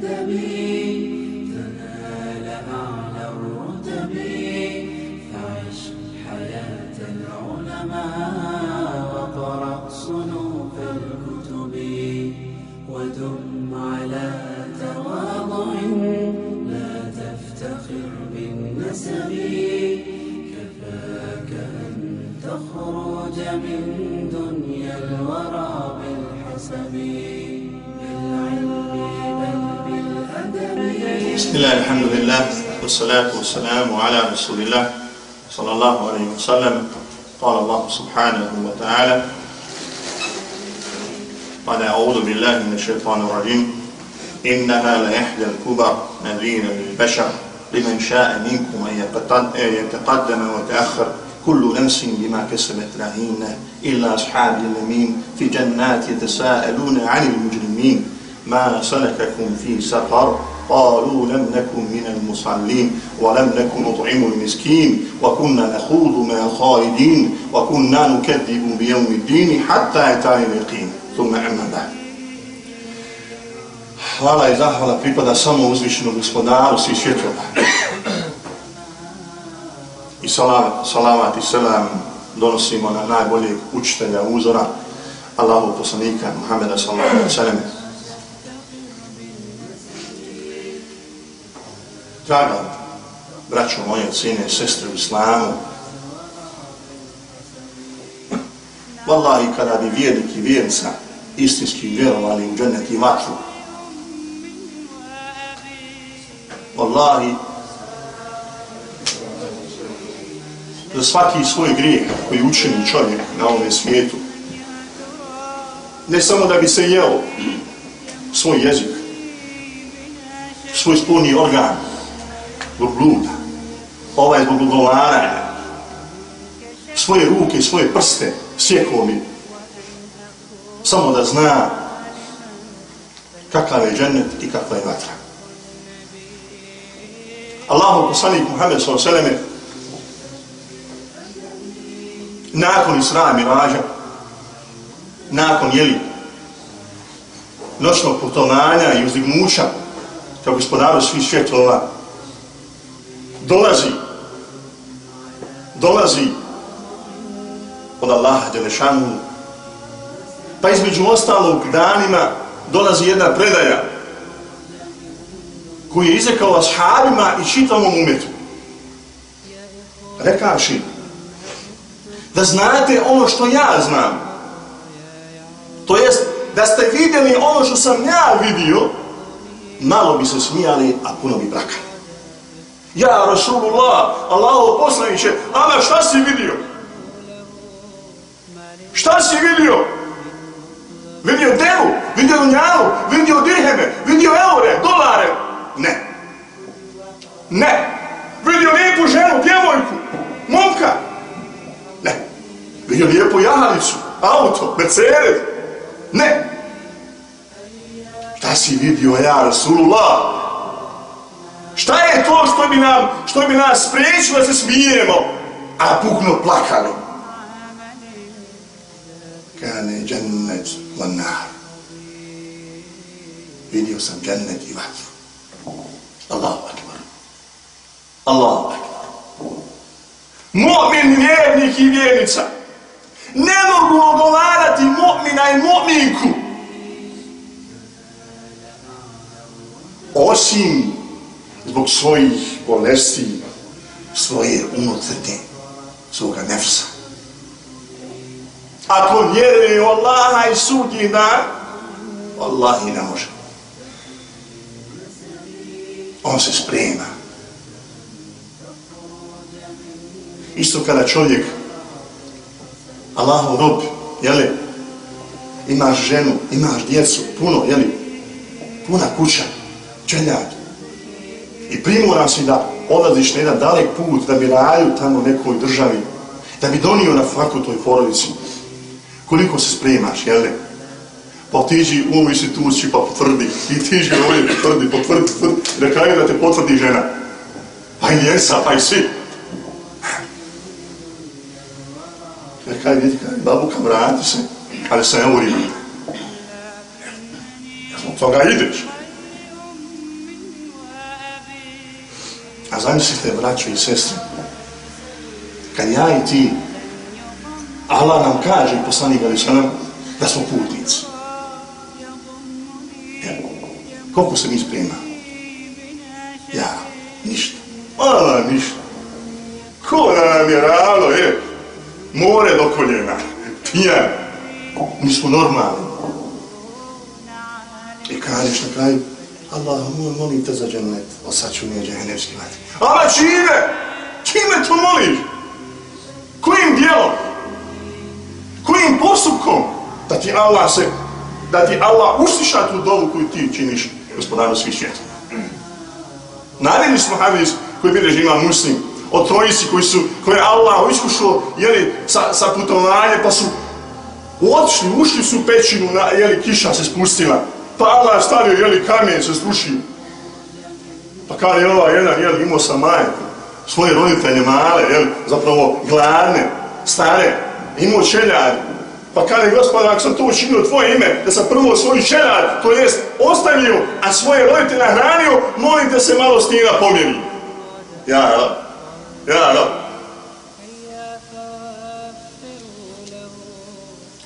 بالأدب تنال أعلى الرتب فعش حياة العلماء وقرأ صنوف الكتب ودم على تواضع لا تفتخر بالنسب كفاك أن تخرج من دنيا الورى بالحسب. بسم الله الحمد لله والصلاة والسلام على رسول الله صلى الله عليه وسلم قال الله سبحانه وتعالى قال أعوذ بالله من الشيطان الرجيم إنها لإحدى الكبر نذيرا للبشر لمن شاء منكم أن يتقدم ويتأخر كل نفس بما كسبت رهينة إلا أصحاب اليمين في جنات يتساءلون عن المجرمين ما سلككم في سقر قالوا لم نكن من المصلين ولم نكن نطعم المسكين وكنا نخوض مع الخالدين وكنا نكذب بيوم الدين حتى أتانا اليقين ثم أما بعد Hvala i zahvala pripada samo uzvišenom gospodaru svih svjetova. I salavat, salavat i selam donosimo na najboljeg učitelja uzora, Allahu poslanika Muhammeda sallallahu alaihi wa sallam. Draga, braćo moje, cijene, sestre u islamu, Wallahi, kada bi vjernik i vjernica istinski vjerovali u džennet i vatru, Wallahi, za svaki svoj grijeh koji učini čovjek na ovom svijetu, ne samo da bi se jeo svoj jezik, svoj spolni organ, zbog bluda, ovaj zbog ugovaranja, svoje ruke, i svoje prste, sjekao mi, samo da zna kakav je džennet i kakva je vatra. Allahu poslanik Muhammed s.a.v. nakon Isra Miraža, nakon jeli noćnog putovanja i uzdignuća kao gospodaru svih svjetova, dolazi, dolazi od Allaha Đelešanu, pa između ostalog danima dolazi jedna predaja koji je izrekao ashabima i čitavom umetu. Rekavši, da znate ono što ja znam, to jest da ste vidjeli ono što sam ja vidio, malo bi se smijali, a puno bi brakali. Ja, Rasulullah, Allaho poslaniće, ama šta si vidio? Šta si vidio? Vidio devu, vidio njavu, vidio dirheme, vidio eure, dolare. Ne. Ne. Vidio lijepu ženu, djevojku, momka. Ne. Vidio lijepu jahalicu, auto, Mercedes. Ne. Šta si vidio ja, Rasulullah? Šta je to što bi nam, što bi nas spriječilo da se smijemo, a puknu plakalo? Kane džennet van. Vidio sam džennet i vatru. Allahu akbar. Allahu akbar. Mu'min, vjernik i vjernica ne mogu ogovarati mu'mina i mu'minku osim zbog svojih bolesti, svoje unutrne, svoga nefsa. Ako vjeruje u Allaha i sudnji dan, Wallahi ne može. On se sprema. Isto kada čovjek, Allahu rob, jeli, imaš ženu, imaš djecu, puno, jeli, puna kuća, čeljak. I primoran si da odlaziš na jedan dalek put, da bi raju tamo nekoj državi, da bi donio na faku toj porodici. Koliko se spremaš, jel ne? Pa tiži u ovu instituciju pa potvrdi, ti tiži ovdje potvrdi, potvrdi, potvrdi, na kraju da te potvrdi žena. Pa i jesa, pa i svi. Jer kaj vidi, kaj babuka, vrati se, ali sa eurima. Zbog toga ideš. A zamislite, braćo i sestre, kad ja i ti, Allah nam kaže, poslanik Ali Sanam, da smo putnici. Ja, koliko se mi sprema? Ja, ništa. Ona, ništa. Ko nam je ravno, je? More do koljena. Pijan. Mi smo normalni. I kažeš na kraju, Allah, molim te za džennet, osačunije dženevski vatr. Ama čime? Čime to moliš? Kojim dijelom? Kojim postupkom? Da ti Allah se, da ti Allah usliša tu dovu koju ti činiš, gospodaru svih svijeta. Naredni smo hadis koji bilježi ima muslim, o trojici koji su, koje je Allah iskušao, jeli, sa, sa putovanje, pa su otišli, ušli su u pećinu, na, jeli, kiša se spustila, pa Allah stavio, jeli, kamen se strušio. Pa kao je ova jedan, jel, imao sam majku, svoje roditelje male, jel, zapravo gladne, stare, imao čeljad, pa kada je gospod, ako sam to učinio tvoje ime, da sam prvo svoju čeljad, to jest ostavio, a svoje roditelje hranio, molim te se malo s njega pomjeri. Ja, ja, ja, ja.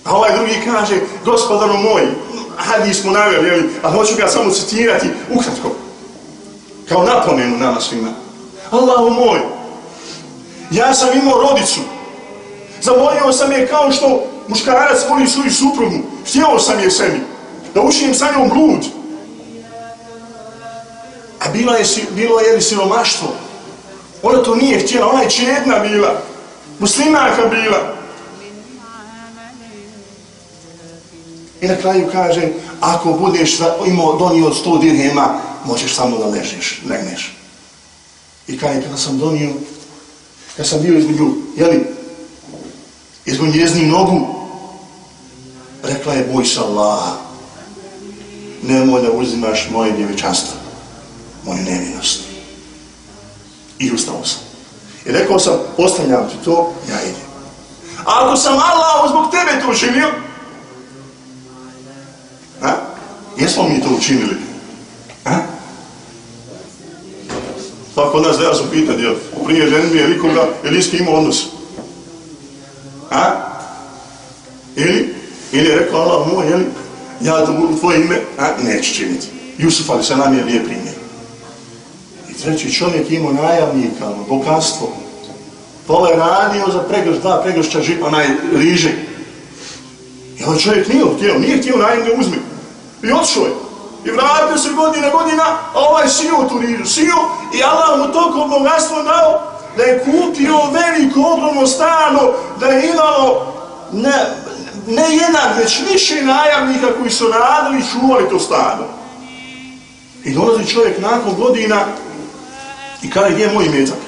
A ovaj drugi kaže, gospodaru moj, hadis smo navjeli, jeli, a hoću ga samo citirati ukratko, kao napomenu nama svima. Allahu moj, ja sam imao rodicu, zavolio sam je kao što muškarac voli svoju suprugu, Htjeo sam je sebi, da učinim sa njom blud. A bila je, bilo je li siromaštvo, ona to nije htjela, ona je čedna bila, muslimaka bila. I na kraju kaže, ako budeš imao donio od sto dirhema, možeš samo da ležiš, legneš. I kaže, kada sam donio, kada sam bio između, jeli, između njeznih nogu, rekla je, boj se Allaha, nemoj da uzimaš moje djevičanstvo, moju nevinost. I ustao sam. I rekao sam, ostavljam ti to, ja idem. A ako sam Allah zbog tebe to učinio, a? jesmo mi to učinili? A? Svako kod nas da ja sam pitan, jel, prije ženbi je likoga, je li iski imao odnos? A? Ili? Ili je rekao Allah moj, jel, ja to budu tvoje ime, a neću činiti. Jusuf, ali se nam je lijep primjer. I treći čovjek imao najavnika, ono, bogatstvo. Pa ovaj radio za pregrš, dva pregršća žipa, onaj riže. I ovaj čovjek nije htio, nije htio najavnike uzmi. I odšao je. I vratio se godina, godina, a ovaj sio tu rižu, sio i Allah mu toliko bogatstvo dao da je kupio veliko, ogromno stano, da je imao ne, ne jedan, već više najavnika koji su radili i čuvali to stano. I dolazi čovjek nakon godina i kada gdje je moj metak?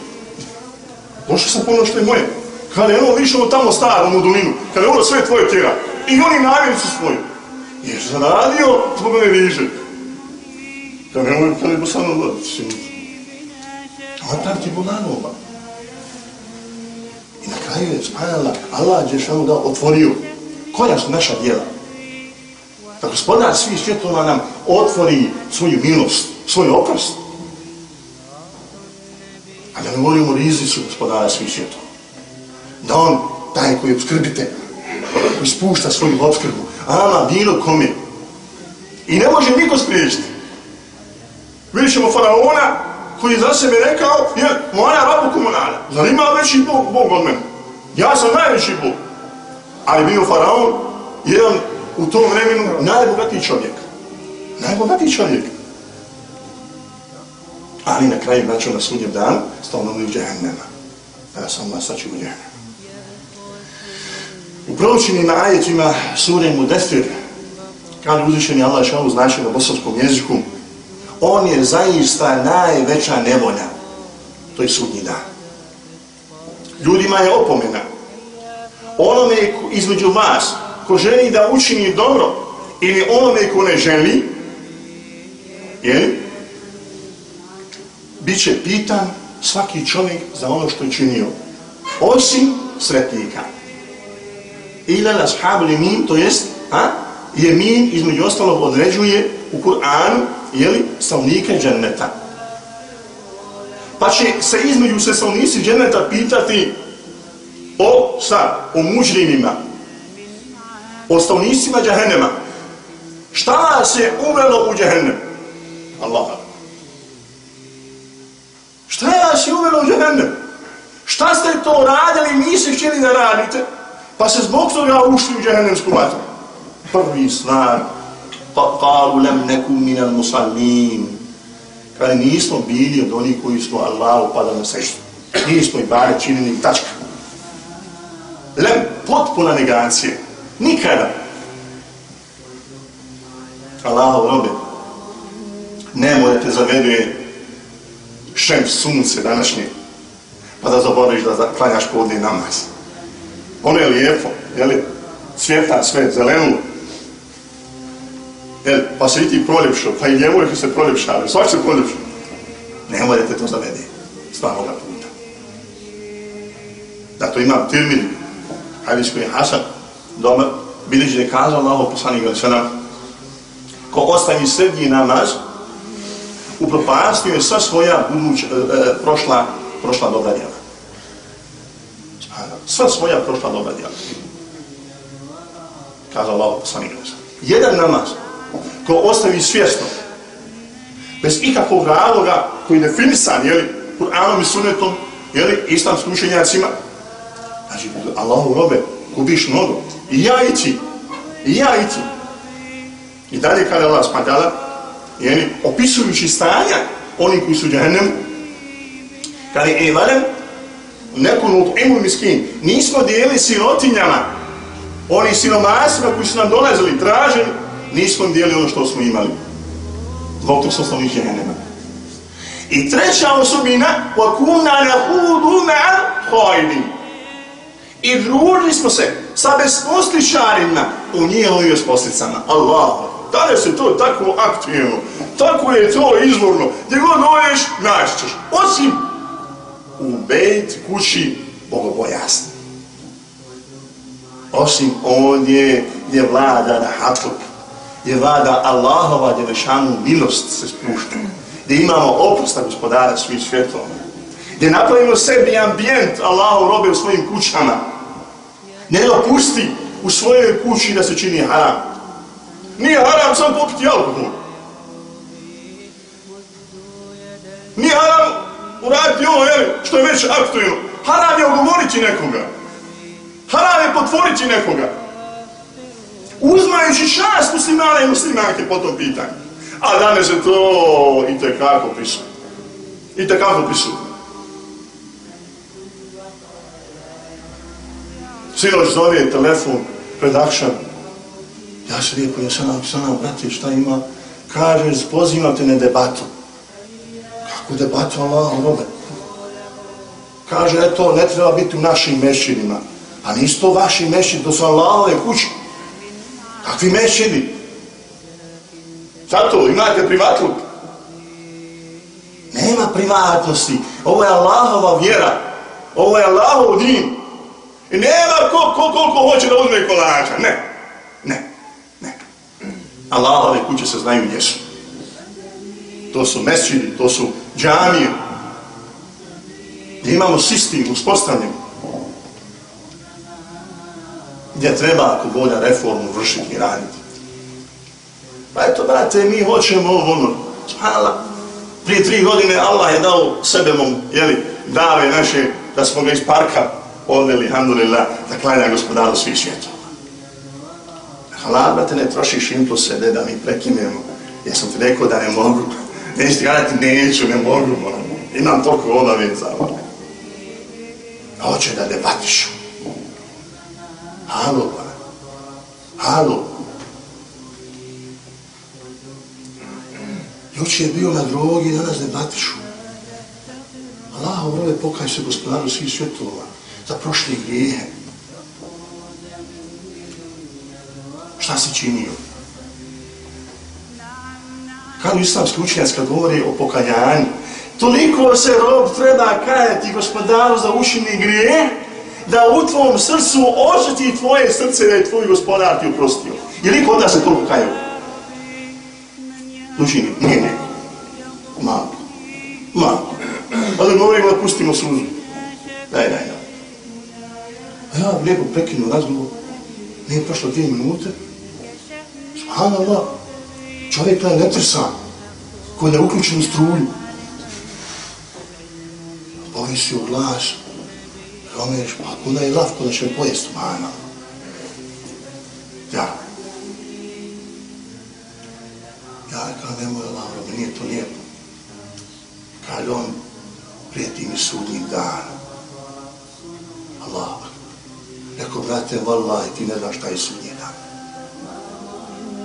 Došao sam ponovno što je moje. Kada je ono više tamo starom u dolinu, kada je ono sve tvoje tjera. I oni najavnici svoji sam radio, zbog mene riže. Da ne mogu, kada je poslano voditi, sinuti. A tam ti bolanova. I na kraju je spajala Allah je da otvorio. Koja su naša djela? Da gospodar svih svjetova nam otvori svoju milost, svoj oprost. A da ne volimo rizicu gospodara svih svjetova. Da on, taj koji obskrbite, koji spušta svoju obskrbu, ama bilo kome. I ne može niko spriječiti. Vidjet ćemo faraona koji je za sebe rekao, je, moja rabu komunala, zar ima veći bog, bog od mene? Ja sam najveći bog. Ali bio faraon, jedan u tom vremenu najbogatiji čovjek. Najbogatiji čovjek. Ali na kraju, znači na sudnjem danu, stao na uliv džehennema. Ja sam vas saču u džehennema. U proučenim ajetima sure Mudefir, kada je uzvišeni Allah šalu znači na bosanskom jeziku, on je zaista najveća nevolja. To je sudnji dan. Ljudima je opomena. Onome između vas, ko želi da učini dobro, ili onome ko ne želi, je, bit će pitan svaki čovjek za ono što je činio. Osim sretnika. Ila l'ashabu limin, to jest, a, jemin između ostalog određuje u Kur'anu, jeli, stavnike dženneta. Pa Pa će se između se stavnici dženneta pitati o, šta, o muđrimima, o stanovnicima džahennema. Šta vas je uvelo u džahennem? Allah. Šta vas je uvelo u džahennem? Šta ste to radili, niste htjeli da radite, pa se zbog toga ušli u džehennemsku vatru? Prvi stvar, pa kalu lem neku minal musallin. Kada nismo bili od onih koji smo Allahu padali na seštu. Nismo i bare činili tačka. Lem, potpuna negacija. Nikada. Allahu robe, nemoj da te zavede šem sunce današnje, pa da zaboraviš da klanjaš podne namaz. Ono je lijepo, jeli, cvjeta sve, zelenilo. jel, pa se vidi proljepšo, pa i njevojke se proljepšali, svak se proljepšo. Ne morate to zavede, stvarnoga puta. Da to imam termin, hadis koji je Hasan, doma, bilježi je kazao Allah poslanik ali sve nam, ko ostavi srednji namaz, upropastio je sva svoja buduć, e, e, prošla, prošla dobra djela. Sva svoja prošla dobra djela. Kaže Allah poslanik. Jedan namaz, ko ostavi svjesno, bez ikakvog razloga koji je definisan, jeli, Kur'anom i sunnetom, jeli, islamskim učenjacima, znači, Allahu robe, gubiš nogu, I ja i ti. I ja i ti. I dalje kada Allah spadala, jeli, opisujući stanja oni koji su džahennem, kada je evalem, neku nut imu miskin, nismo dijeli sirotinjama, oni siromasima koji su nam dolazili, tražili, nismo im dijeli ono što smo imali. Zbog tog smo ih džahennema. I treća osobina, وَكُنَا نَهُودُ مَا خَيْدِينَ I družili smo se sa besposličarima u njihovim besposlicama. Allah. Danas je to tako aktivno, tako je to izvorno. Gdje god doješ, naćeš. Osim u bejt kući bogobojasni. Osim ondje gdje vlada na hatluk, gdje vlada Allahova djevešanu milost se spušta, gdje imamo opusta gospodara svih svjetova, gdje napravimo sebi ambijent Allahu robe u svojim kućama, ne dopusti u svojoj kući da se čini haram. Nije haram sam popiti alkohol. Nije haram uraditi ono, jel, što je već aktualno. Haram je ogovoriti nekoga. Haram je potvoriti nekoga. Uzmajući čast muslimana i muslimanke po tom pitanju. A danas je to i tekako prisutno. I tekako prisutno. Sinoć zove telefon pred akšan. Ja se lijepo, ja sam nam, sam nam, brate, šta ima? Kaže, pozivam te na debatu. Kako debatu, Allah, robe? Kaže, eto, ne treba biti u našim mešćinima. A pa nisu to vaši mešćini, to su Allahove kući. Kakvi mešćini? Zato, imate privatluk? Nema privatnosti. Ovo je Allahova vjera. Ovo je Allahov din. I nema ko, ko, koliko hoće da uzme kolača. Ne. Ne. Ne. Allahove kuće se znaju gdje su. To su mesčini, to su džamije. Gdje imamo sistem uspostavljen. Gdje treba ako bolja reformu vršiti i raditi. Pa eto, brate, mi hoćemo ovo ono. Hvala. Prije tri godine Allah je dao sebemom, jeli, dave naše, da smo ga iz parka odveli, alhamdulillah, da klanja gospodaru svih svjetova. Halal, brate, ne trošiš impulse, da, da mi prekinemo. Ja sam ti rekao da ne mogu. Neću gledati, neću, ne mogu. moram. Imam toliko obaveza. Hoće da debatišu. Halo, ba. Halo. Juče je bio na drogi, danas debatišu. Allah, vrlo pokaj se gospodaru svih svjetova za prošle grijehe. Šta si činio? Kada islamski učenjac kad govori o pokajanju, toliko se rob treba kajati gospodaru za ušini grije, da u tvom srcu ožeti tvoje srce da je tvoj gospodar ti uprostio. Je li kod da se toliko kajao? Dužini, nije neko. Malo. Malo. A da govorimo da pustimo suzu. Daj, daj, daj. A ja lijepo prekinu razgovor. Nije prošlo dvije minute. Subhanallah. Čovjek je netrsan. Ko da je uključen u struju. Povisi u glas. Romeš, pa kuna je lav, da će me pojest. Subhanallah. Ja. Ja kao nemoj Lavro, nije to lijepo. Kaže on, prijeti mi sudnji dan. Allah. Rekao, brate, vallaj, ti ne znaš šta je sudnji dan.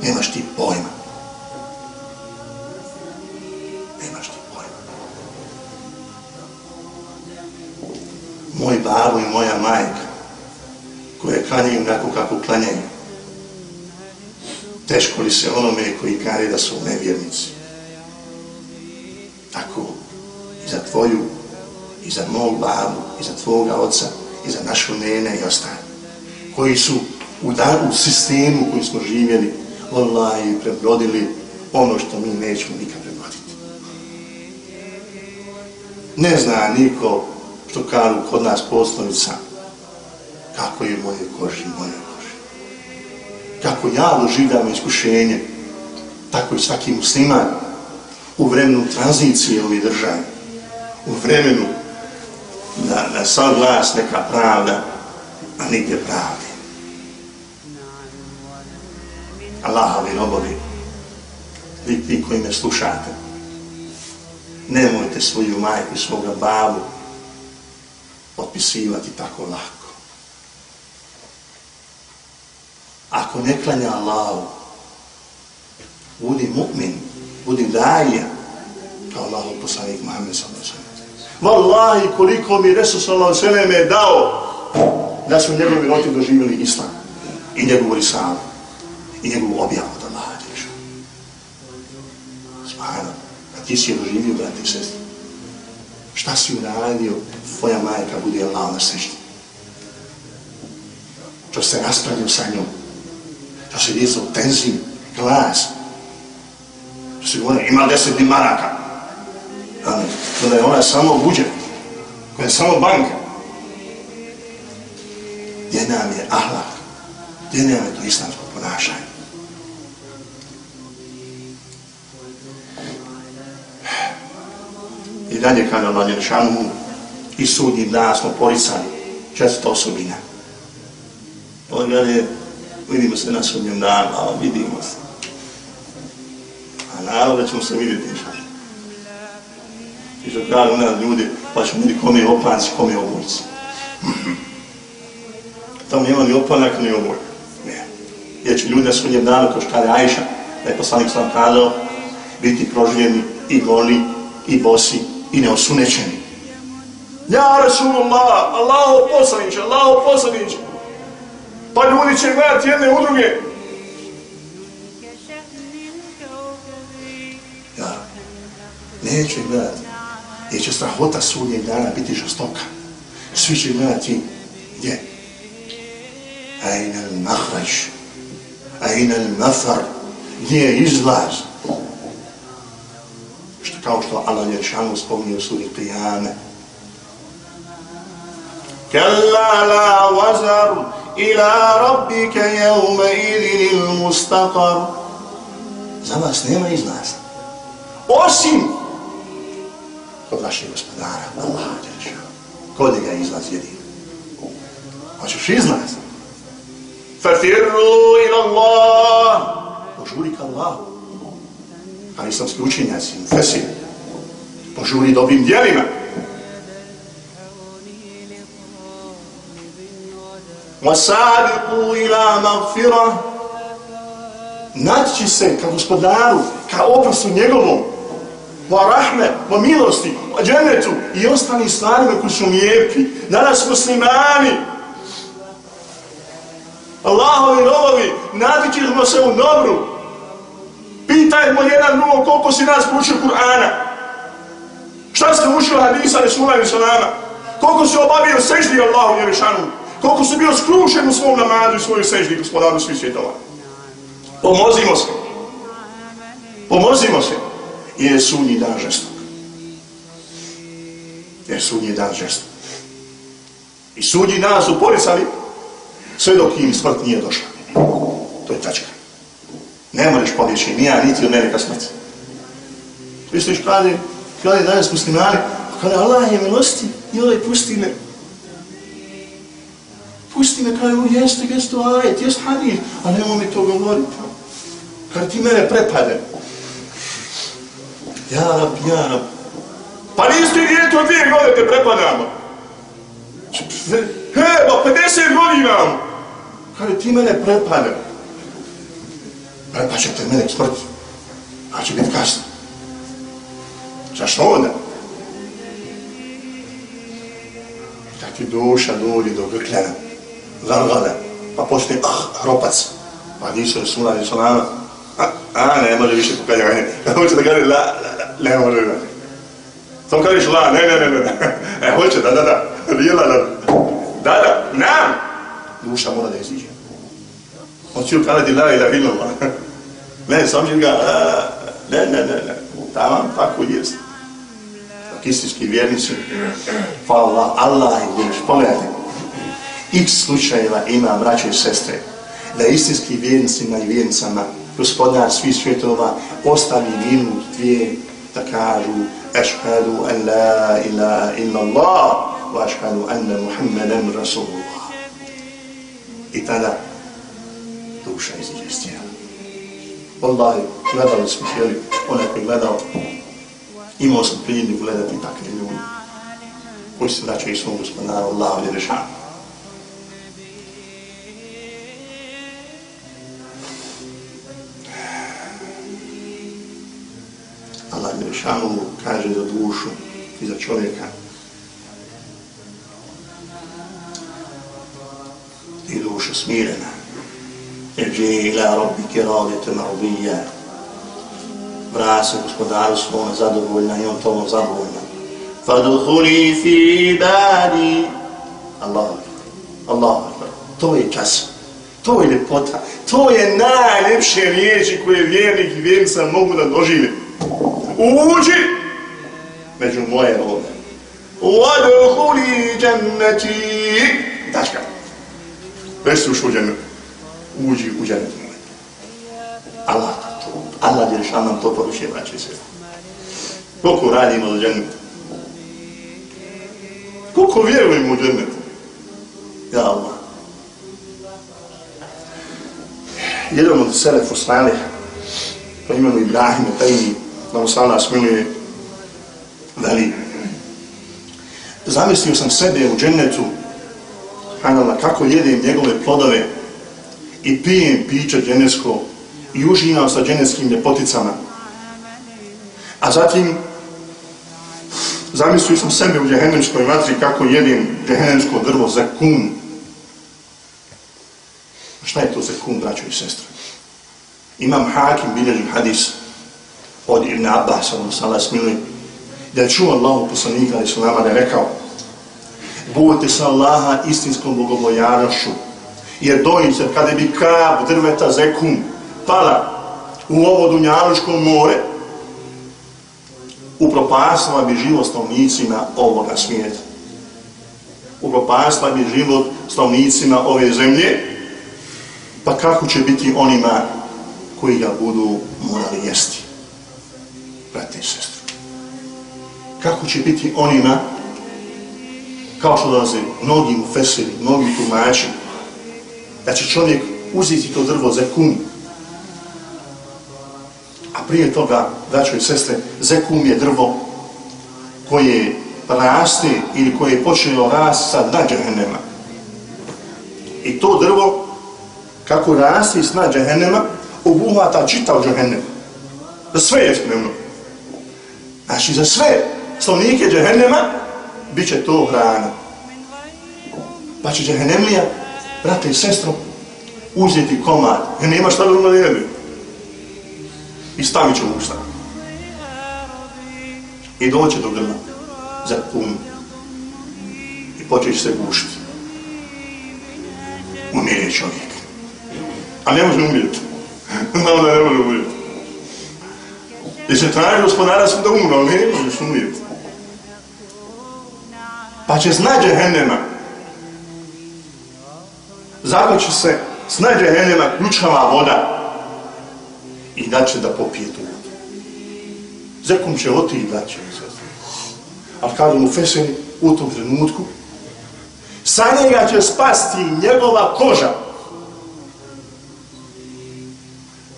Nemaš ti pojma. Majka, koje klanjaju onako kako klanjaju, teško li se onome koji kare da su nevjernici. Tako, i za tvoju, i za mog babu, i za tvoga oca, i za našu nene i ostane, koji su u, dan, u sistemu koji smo živjeli, i prebrodili ono što mi nećemo nikad prebroditi. Ne zna niko što kažu kod nas poslovica kako je moje koži, moje koži. Kako ja doživljam iskušenje, tako i svaki musliman u vremenu tranzicije ove države, u vremenu da, da sad glas neka pravda, a nigdje pravde. Allahovi robovi, vi, vi koji me slušate, nemojte svoju majku, svoga babu otpisivati tako lako. Ako ne klanja Allahu, budi mu'min, budi daija, kao Allahov poslanik Muhammed sallallahu Wallahi koliko mi Resul sallallahu alejhi ve dao da su njegovi roti doživjeli islam i njegovu risalu i njegovu objavu od Allaha Đeša. Subhano, a ti si je doživio, brati i sestri. Šta si uradio, tvoja majka bude Allah na seždi. Što se raspravio sa njom. Što se djeca u tenziju, glas. Što se govore, ima deset dimaraka. Amen. da je ona samo buđe, koja je samo banka. Gdje nam je ahlak? Gdje nam je to islamsko ponašanje? I dalje kada Allah je i sudnji dan smo poricali četvrta osobina. Ovo je vidimo se na sudnjem danu, a vidimo se. A naravno da ćemo se vidjeti šanu. I što krali nas ljudi, pa ćemo vidjeti kom je opanci, kome je obojci. Tamo nema ni opanak, ni oboj. Ne. Jer će ljudi na sudnjem danu, kao što je Ajša, da je poslanik sam kazao, biti proživljeni i goli, i bosi, i neosunećeni. Ja, Rasulullah, Allaho poslaniće, Allaho poslaniće. Pa ljudi će gledati jedne udruge. Ja, neće gledati jer će strahota sudnjeg dana biti žestoka. Svi će gledati gdje? Ajna al-mahraž, ajna al-mafar, gdje je izlaz? Što, kao što Allah je šanu spominje u suri Qiyame. Kalla la wazar ila rabbika يومئذ المستقر mustaqar. Za vas nema izlaza. Osim kod našeg gospodara, Allah, Đelešanu. Kod njega ga izlaz jedin? Hoćeš izlaz? Fafirru ila Allah. Požuri ka Allah. ali islamski učenjaci, fesir. Požuri dobrim djelima. وَسَابِقُوا ila مَغْفِرَةً Naći se ka gospodaru, ka oprostu njegovom, va rahme, va milosti, va dženetu i ostali stvarima koji su lijepi. Danas muslimani, Allahovi robovi, nadićemo se u dobru. Pitajmo jedan drugo koliko si nas učio Kur'ana. Šta ste učio hadisa Resulana i Salama? Koliko si obavio seždi Allahu Jerešanu? Koliko si bio skrušen u svom namadu i svojoj seždi, gospodaru svih svjetova? Pomozimo se. Pomozimo se je sunji dan žestok. Jer sunji dan žestok. I sudnji dan su porisali sve dok im smrt nije došla. To je tačka. Ne možeš pobjeći, nija, niti od mene ka smrti. još kada je danas muslimani, kada Allah je milosti, joj, ovaj pusti me. Pusti me, kaže, jeste, jeste, ajet, jeste hadis, a nemoj mi to govoriti. Kaže, ti mene prepade. Ja rab, ja rab. Pa nisi ti djeto dvije godine te prepadamo. He, ba 50 godina. Kaže, ti mene prepade. Prepaće te mene smrt. A će biti kasno. Zašto onda? Da ti duša dođe do grkljena, zargada, pa počne ah, hropac. Pa nisu Rasulullah i Salama, a, a, ne može više pokaljanje. Hoće da kaže la, la, la, ne može ganje. Samo kažeš la, ne, ne, ne, ne. E, hoće, da, da, da. nije la, da. Da, da, nam. Duša mora da iziđe. On će ukazati la ila illallah. Ne, sam će ga, a, ne, ne, ne, ne. Tamo, tako jest. Tako istinski vjernici. Hvala Allah, Allah je vjeriš. Pogledajte. X slučajeva ima, braće i sestre, da istinski vjernicima i vjernicama, gospodar svih svjetova, ostavi minut, dvije, da kažu ašhadu an la ilaha illa Allah wa ašhadu anna Muhammeden Rasulullah. I tada duša iziđe iz tijela. Wallahi, gledali smo htjeli, onaj koji gledao, imao sam priliku gledati takve ljudi koji se vraćaju svom gospodaru, Allahu je i za čovjeka i duša smirena. Irđi ila robbi kiradite marbija. Vrati se gospodaru svome zadovoljna i on tomu zadovoljna. Faduhuli fi ibadi. Allah, Allah, to je čas. To je ljepota. To je najljepše riječi koje vjernik i vjernica mogu da dožive. Uđi među moje robe. Vaduhuli dženneti. Tačka. Već si ušao u džennetu uđi u džennet. Allah to, Allah je rešao nam to pa poručuje, braće se. Koliko radimo za džennet? Koliko vjerujemo u džennet? Ja Allah. Jedan od Selefu Salih, po pa imenu Ibrahim i Tajni, da mu smiluje, veli, zamislio sam sebe u džennetu, kako jedem njegove plodove, i pijem piće dženevsko i uživam sa dženevskim ljepoticama. A zatim zamislio sam sebe u džehennemskoj vatri kako jedem džehennemsko drvo za kum. Šta je to za kum, braćo i sestre? Imam hakim bilježim hadis od Ibn Abbas, ono sala smili, da je čuo Allahu poslanika, ali su nama da je rekao, budite sa Allaha istinskom bogobojanošću, jer dojice, kada bi kap drveta zekum pala u ovo dunjaluško more, upropasla bi život stavnicima ovoga svijeta. Upropasla bi život stavnicima ove zemlje, pa kako će biti onima koji ga budu morali jesti? Brate i sestru. Kako će biti onima, kao što dolaze mnogi mu feseli, mnogi tumači, da će čovjek uzeti to drvo za kum. A prije toga, braćo i sestre, zekum je drvo koje raste ili koje je počelo rast sa dna džahennema. I to drvo, kako raste iz dna džahennema, obuhvata čitav džahennem. Za sve je spremno. Znači, za sve slovnike džehennema, bit će to hrana. Pa će džehennemlija, brate i sestro, uzeti komad, jer nema šta da da. I stavit će u usta. I doće do grla, za kum. I počeš se gušiti. Umire čovjek. A ne može umjeti. Znamo da ne može umjeti. I se traži gospodara sam da umre, ali ne možeš umjeti. Pa će znat džehennema. Zato će se znat džehennema ključava voda i da će da popije tu vodu. Zekom će oti i da će. Ali kada mu feseni u tom trenutku, sa njega će spasti njegova koža.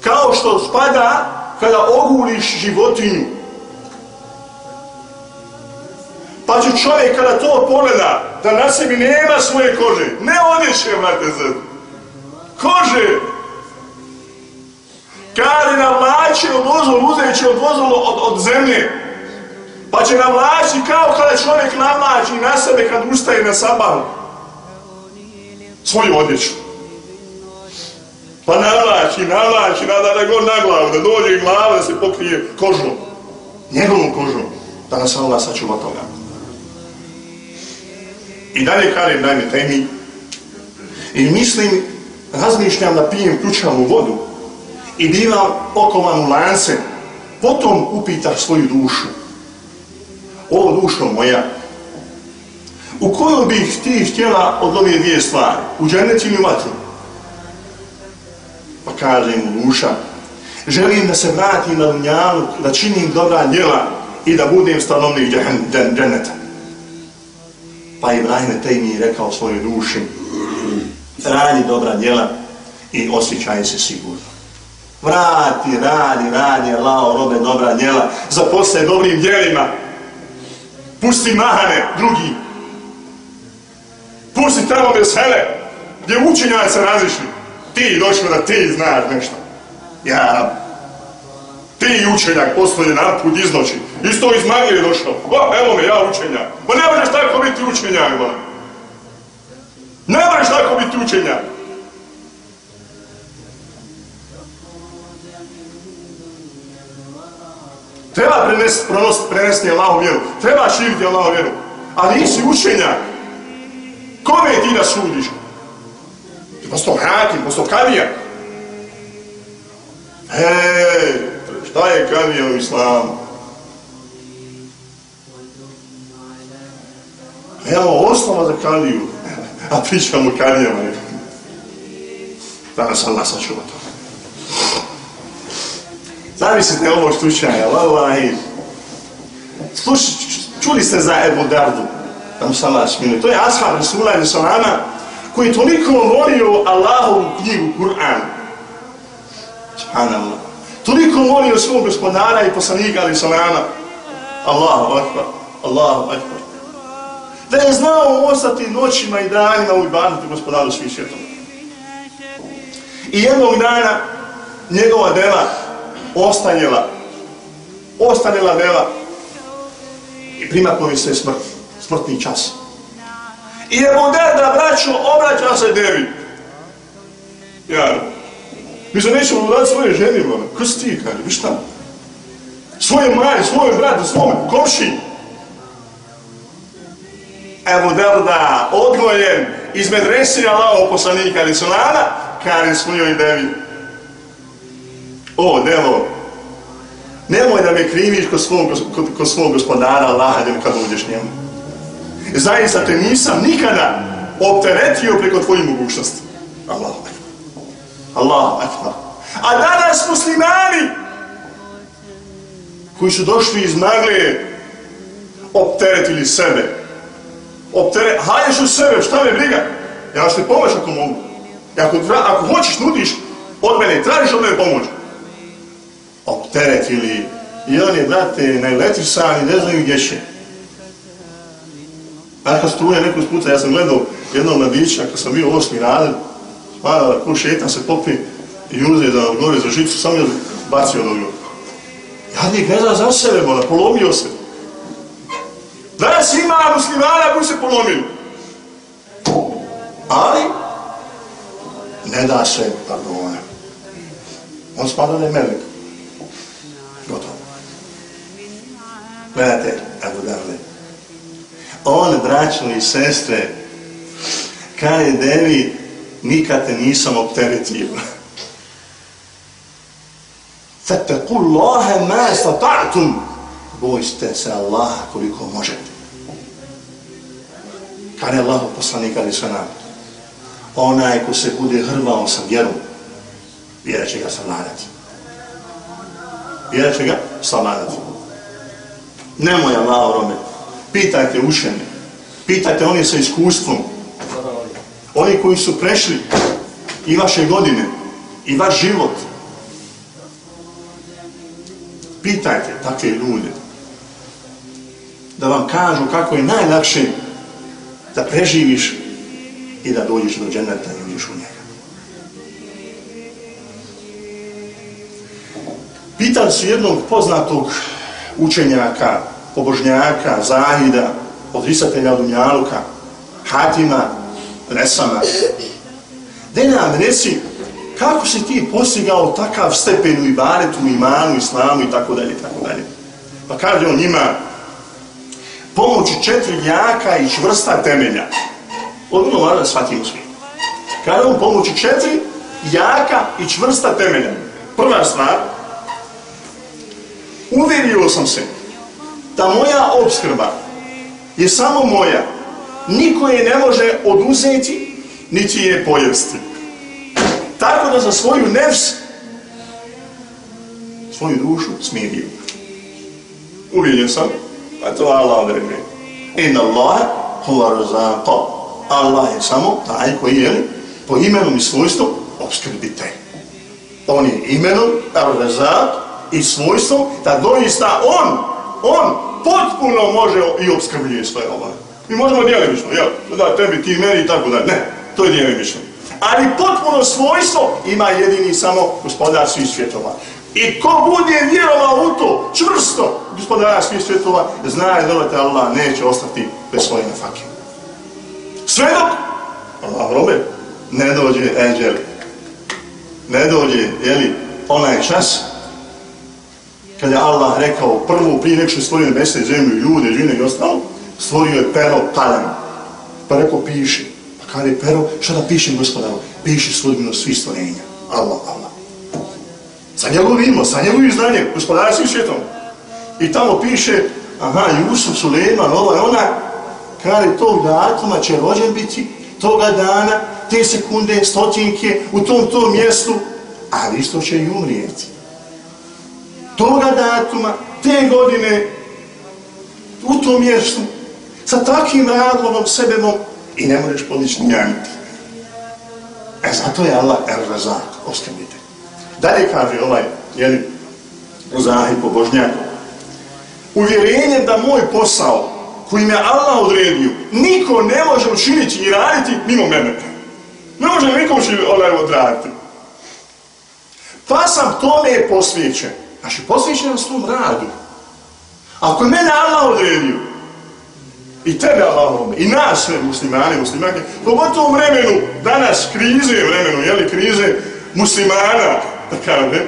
Kao što spada kada oguliš životinju. Pa će čovjek kada to pogleda, da na sebi nema svoje kože, ne odjeće, brate, za kože. Kada navlači od ozolu, uzet će od ozolu od, od zemlje, pa će navlači kao kada čovjek navlači na sebe kad ustaje na sabahu. Svoju odjeću. Pa navlači, navlači, nada da god na glavu, da dođe glava da se pokrije kožom. Njegovom kožom. Da nas Allah sačuva toga. I dalje karim daj temi. I mislim, razmišljam da pijem ključavu vodu i bivam okovan u lance. Potom upitaš svoju dušu. O dušo moja, u kojoj bih ti htjela od ove dvije stvari? U džennet ili u vatru? Pa kaže mu duša, želim da se vratim na dunjalu, da činim dobra djela i da budem stanovnik dženeta. Pa Ibrahim te mi rekao svojoj duši, radi dobra djela i osjećaj se sigurno. Vrati, radi, radi, Allaho robe dobra djela, zaposle dobrim djelima, pusti mahane drugi, pusti tamo vesele, gdje učenjaci razišli, ti došlo da ti znaš nešto. Ja, ti učenjak postoji na put iz noći, isto iz magije došao, o, evo me, ja učenjak, pa ne možeš tako biti učenjak, ba. ne možeš tako biti učenjak. Treba prenes, pronositi, prenesni Allahom vjeru. Treba širiti Allahom vjeru. Ali nisi učenjak. Kome ti da sudiš? Ti postao hakim, postao kadija. Hej, šta je kadija u islamu? Evo, osnova za kadiju. A pričamo kadijama. Danas Allah sačuva to. Zamislite ovo slučaja, vallahi. Sluš, čuli ste za Ebu Dardu, tam sam vas sminu. To je ashab Rasulullah i Salama, koji je toliko volio Allahovu knjigu, Kur'an. Subhanallah. Toliko volio svog gospodara i poslanika ali Salama. Allahu akbar, Allahu akbar. Da je znao ostati noćima i danima u ibadatu gospodaru svih svjetova. I jednog dana njegova dela ostanjela, ostanjela dela i primaknovi se smrt, smrtni čas. I je moderna da braću obraća se devi. Ja, mi se nećemo dati svoje ženi, ono, ko si ti, kaže, viš šta? Svoje maje, svoje brate, svome komši. Evo da odgojen iz medresija lao poslanika ali su nada, smio i devi. O, devo, nemoj da me kriviš kod svog, kod, kod svog gospodara Allaha kad uđeš njemu. Zaista te nisam nikada opteretio preko tvojih mogućnosti. Allah Allah akbar. A danas muslimani koji su došli iz magle opteretili sebe. Optere, haješ u sebe, šta me briga? Ja ću ti pomoć ako mogu. Ako, ako hoćeš, nudiš od mene, tražiš od mene pomoć opteretili i oni, brate, naelektrišani, ne znaju gdje će. Ako struje neko spuca, ja sam gledao jednog mladića, kad sam bio osmi razred, pa ko šetan se popi i uze da odgovori za žicu, sam je bacio od odgovor. Jadnik ne zna za sebe, bola, polomio se. Danas ima muslimana koji se polomili. Ali, ne da se pardona. On spada da je melik. Gotovo. Gledajte, Abu Darle. On, braćo i sestre, kaže Devi, nikad te nisam opteretio. Fattaku Allahe ma stata'tum. Bojste se Allaha koliko možete. Kada je Allah poslanik ali sa nam, onaj ko se bude hrvao sa vjerom, vjera će ga savladati. Vjera će ga savladati. Nemoj Allah rome, pitajte ušene, pitajte oni sa iskustvom, oni koji su prešli i vaše godine, i vaš život. Pitajte takve ljude da vam kažu kako je najlakše da preživiš i da dođeš do dženeta i uđeš u njega. Pitali su jednog poznatog učenjaka, pobožnjaka, zahida, odrisatelja od umjaluka, Hatima, Resama, gdje nam reci kako si ti postigao takav stepen u ibaretu, u imanu, islamu i tako dalje, tako dalje. Pa kaže on njima, pomoći četiri jaka i čvrsta temelja. Od važno da shvatimo svi. Kaže on pomoći četiri jaka i čvrsta temelja. Prva stvar, uvjerio sam se da moja obskrba je samo moja. Niko je ne može oduzeti, niti je pojesti. Tako da za svoju nefs, svoju dušu smirio. Uvijek sam, a to Allah određuje. Inna Allah huwa razaqa. Allah je samo taj koji je po imenom i svojstvom obskrbite. On je imenom, razaq i svojstvom da doista on, on potpuno može i obskrbljuje svoje obave. Mi možemo dijelimično, jel? Da, tebi, ti, meni i tako dalje. Ne, to je dijelimično ali potpuno svojstvo ima jedini samo gospodar svih svjetova. I ko bude vjerovao u to čvrsto gospodara svih svjetova, zna je da te Allah neće ostati bez svoje nafake. Sve dok Allah robe, ne dođe eđel, ne dođe, jeli, onaj čas, kada je Allah rekao prvu prije nek što stvorio nebesa i zemlju, ljude, žine i ostalo, stvorio je pero kalan. Pa rekao piši, pa Kada je pero, šta da pišem gospodaru? Piši sudbinu svih stvorenja. Allah, Allah. Sa njegovim imo, sa njegovim znanjem, gospodara svih svjetom. I tamo piše, aha, Jusuf, Sulejman, ovo je ona, kada tog datuma će rođen biti, toga dana, te sekunde, stotinke, u tom tom mjestu, ali isto će i umrijeti. Toga datuma, te godine, u tom mjestu, sa takvim radlogom, sebebom, i ne možeš podići njamiti. E zato je Allah er razak, oskrbite. Dalje kaže ovaj, jeli, Zahid pobožnjak, uvjerenje da moj posao koji me Allah odredio, niko ne može učiniti i raditi mimo mene. Ne može niko učiniti ovaj odraditi. Pa sam tome posvećen. Znači, posvećen s tom radu. Ako je mene Allah odredio, i tebe Allahom, i nas sve muslimani, muslimake, pogotovo u vremenu, danas krize, vremenu, jeli, krize muslimana, da kaže,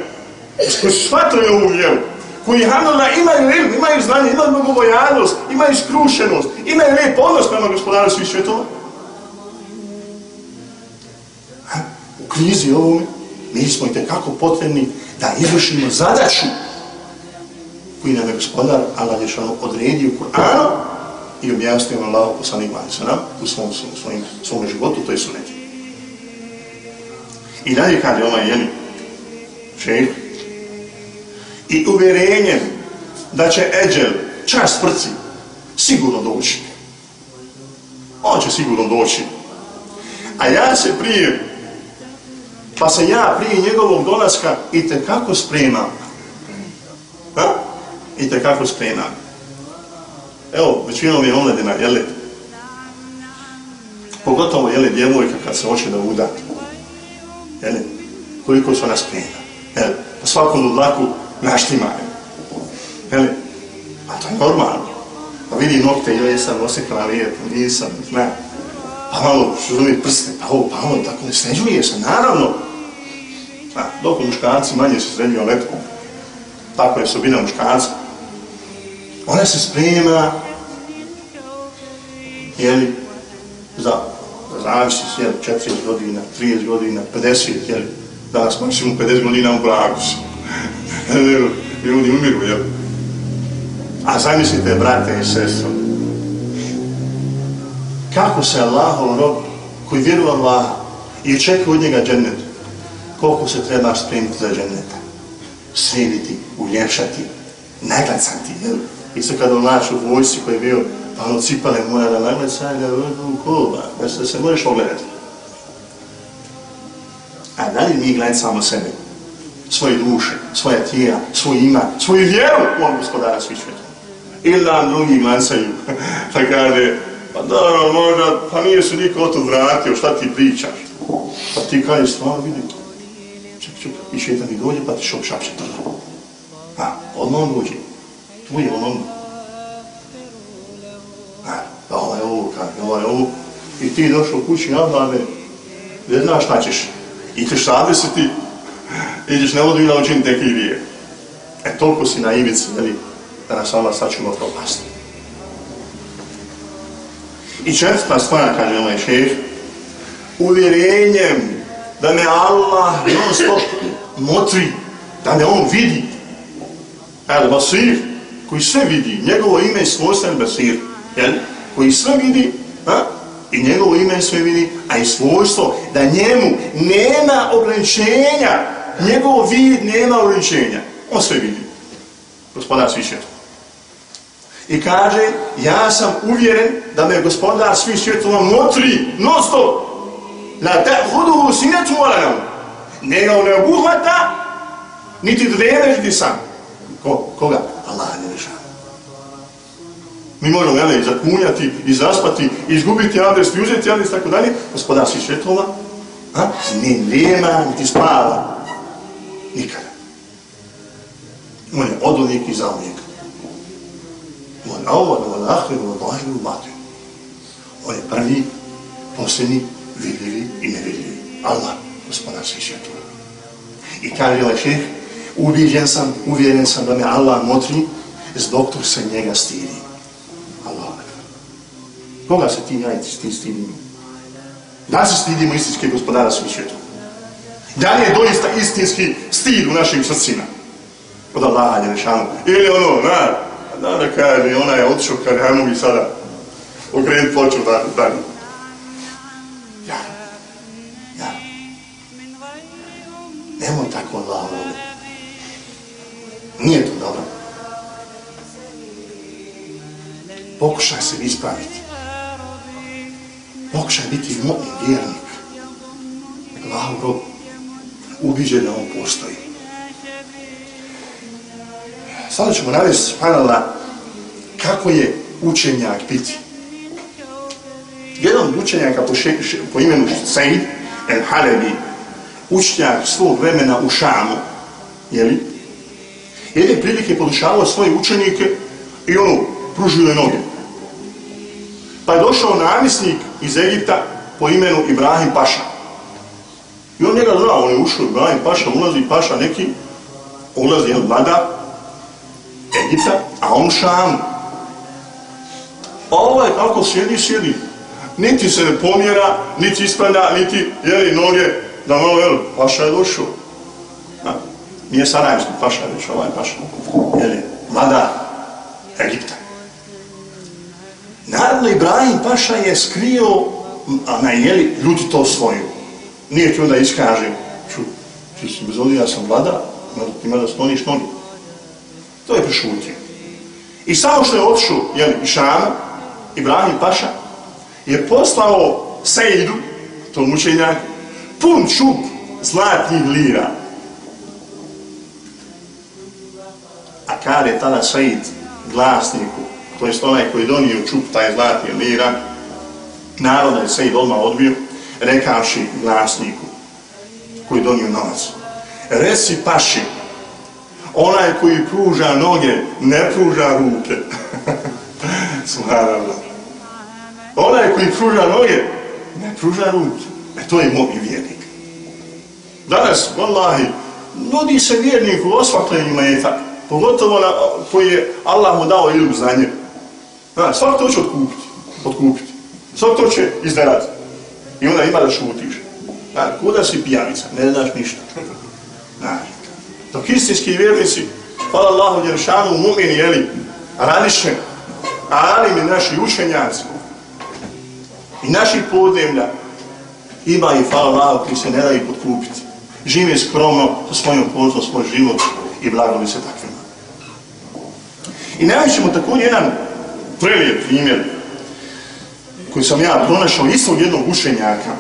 koji su shvatili ovu vjeru, koji hamdala imaju ilm, imaju znanje, imaju mnogobojanost, imaju skrušenost, imaju lijep odnos prema gospodaru svih svjetova. U krizi ovome, mi smo i tekako potrebni da izvršimo zadaću koji nam je gospodar Allah Ješanu odredio u Kur'anu, i objasnio Allah poslanik Manisana u svom, svojim, svom životu, to je sunet. I dalje kaže ovaj jeli šehr i uvjerenjem da će Eđel, čas prci, sigurno doći. On će sigurno doći. A ja se prije, pa se ja prije njegovog dolaska i te kako spremam. Ha? I te kako spremam. Evo, većinom je omladina, jeli? Pogotovo, jeli, djevojka kad se hoće da uda. Jeli? Koliko su ona spremna. Jeli? Pa svakom ludlaku naštimaju. Jeli? A to je normalno. Pa vidi nokte, joj, jesam osekla lijepo, nisam, ne. Pa malo šuzuvi prste, pa ovo, pa ono, tako ne sređuje se, naravno. A, dok muškarci manje se sređuju, ali eto, tako je sobina muškarca. Ona se sprema, jeli, za, za zavisi, jeli, 40 godina, 30 godina, 50, jeli, danas maksimum 50 godina u braku su. Ljudi umiru, jeli. A zamislite, brate i sestro, kako se Allahov rob koji vjeruje Allah i očekuje od njega džennet, koliko se treba spremiti za dženneta. Srediti, uljepšati, naglasati, jel? I kad on naš u vojsi koji je bio, pa ono cipale mora da naglaca, da u kola, da se, se možeš ogledati. A da li mi gledati samo sebe, svoje duše, svoje tijela, svoj ima, svoju vjeru u ovom gospodara svi svijeta? Ili da nam drugi glancaju, pa kaže, pa da, možda, pa nije se niko o to vratio, šta ti pričaš? Pa ti kaže, stvarno vidi, ček, ček, i šetan ti dođe, pa ti šop šapše trlo. A, pa, odmah on dođe, tu je on on. Ovo, kaže, ovaj ovo, i ti došao kući, Abrame, ne znaš šta ćeš, i ćeš sadesiti, ideš ne vodu i naučiniti neki grije. E, toliko si na ivici, jeli, da nas Allah sačuva propasti. I četvrta stvar, kaže ovaj šeh, uvjerenjem da me Allah non stop motri, da me on vidi. El Basir, koji sve vidi, njegovo ime je svojstven Basir, jel? Koji sve vidi, a? i njegovo ime sve vidi, a i svojstvo, da njemu nema ograničenja, njegovo vid nema ograničenja. On sve vidi. Gospodar svišet. I kaže, ja sam uvjeren da me gospodar svih svjetova motri, non stop, la te huduhu sinetu molanam. Njega ga ne obuhvata, niti dreme, niti sam. Ko, koga? Allah ne rešava. Mi možemo jele, zakunjati, izaspati, izgubiti adres, i uzeti adres, tako dalje. Gospodar svih svjetova, a? ne nema, niti spava. Nikada. On je odolnik i zaumnik. On je ovo, on ahir, on je lahir, on je. On je prvi, posljednji, vidljivi i nevidljivi. Allah, gospodar svih svjetova. I kaže ovaj šeh, ubiđen sam, uvjeren sam da me Allah motri, zbog tog se njega stidi. Koga se ti najti s tim stidimo? Da se stidimo istinske gospodara svih svjetova? Da li je doista istinski stid u našim srcima? Od Allaha, Đelešanu. Ili ono, na, da da kaže, ona je otišao, kaže, hajmo mi sada okrenuti ploču da, da, Ja. Ja. Nemoj tako Allah voli. Nije to dobro. Pokušaj se ispraviti. Pokušaj biti mu'min, vjernik. Allah rob ubiđe da on postoji. Sada ćemo navesti, subhanallah, kako je učenjak biti jedan od učenjaka po, še, še, po imenu Said el Halebi, učenjak svog vremena u Šamu, jeli, jedne prilike podušavao svoje učenike i ono, pružio je noge. Pa je došao namisnik iz Egipta po imenu Ibrahim Paša. I on njega znao, on je ušao Ibrahim Paša, ulazi Paša neki, ulazi jedan vlada Egipta, a on šam. Pa ovaj kako sjedi, sjedi, niti se ne pomjera, niti ispravlja, niti jeli noge, da malo, jel, paša je došao. A, nije Sarajevski paša, već ovaj paša, jeli, vlada Egipta. Naravno, Ibrahim paša je skrio, a na jeli, ljudi to svoju. Nije ti onda iskaže, ču, ti si bez ja sam vlada, ima da skloniš noge. To je prešutio. I samo što je otišao, jeli, i Šama, Ibrahim paša, je poslao Sejdu, tom učenjaku, pun čup zlatnih lira. A kar je tada Sejd glasniku, to jest onaj koji donio čup taj zlatni lira, naroda je Sejid odmah odbio, rekavši glasniku koji donio novac. Resi paši, onaj koji pruža noge, ne pruža ruke. Subhanallah. Onaj koji pruža noge, ne pruža ruke. E to je mogi vjernik. Danas, vallahi, nudi se vjernik u osvatljenju majetak. Pogotovo na, koji je Allah mu dao ilum znanje. Zna, svak to će otkupiti. Otkupiti. Svak to će izderati. I onda ima da šutiš. Zna, kuda si pijanica, ne znaš ništa. Zna, dok istinski vjernici, hvala Allahu u mumini, jeli, radiše, ali mi naši učenjaci, i naši podnevlja ima i hvala Allahu koji se ne daju potkupiti. Žive skromno sa svojom poslom, svoj život i blagovi se takvima. I najvećemo također jedan prelijep primjer koji sam ja pronašao istog jednog ušenjaka,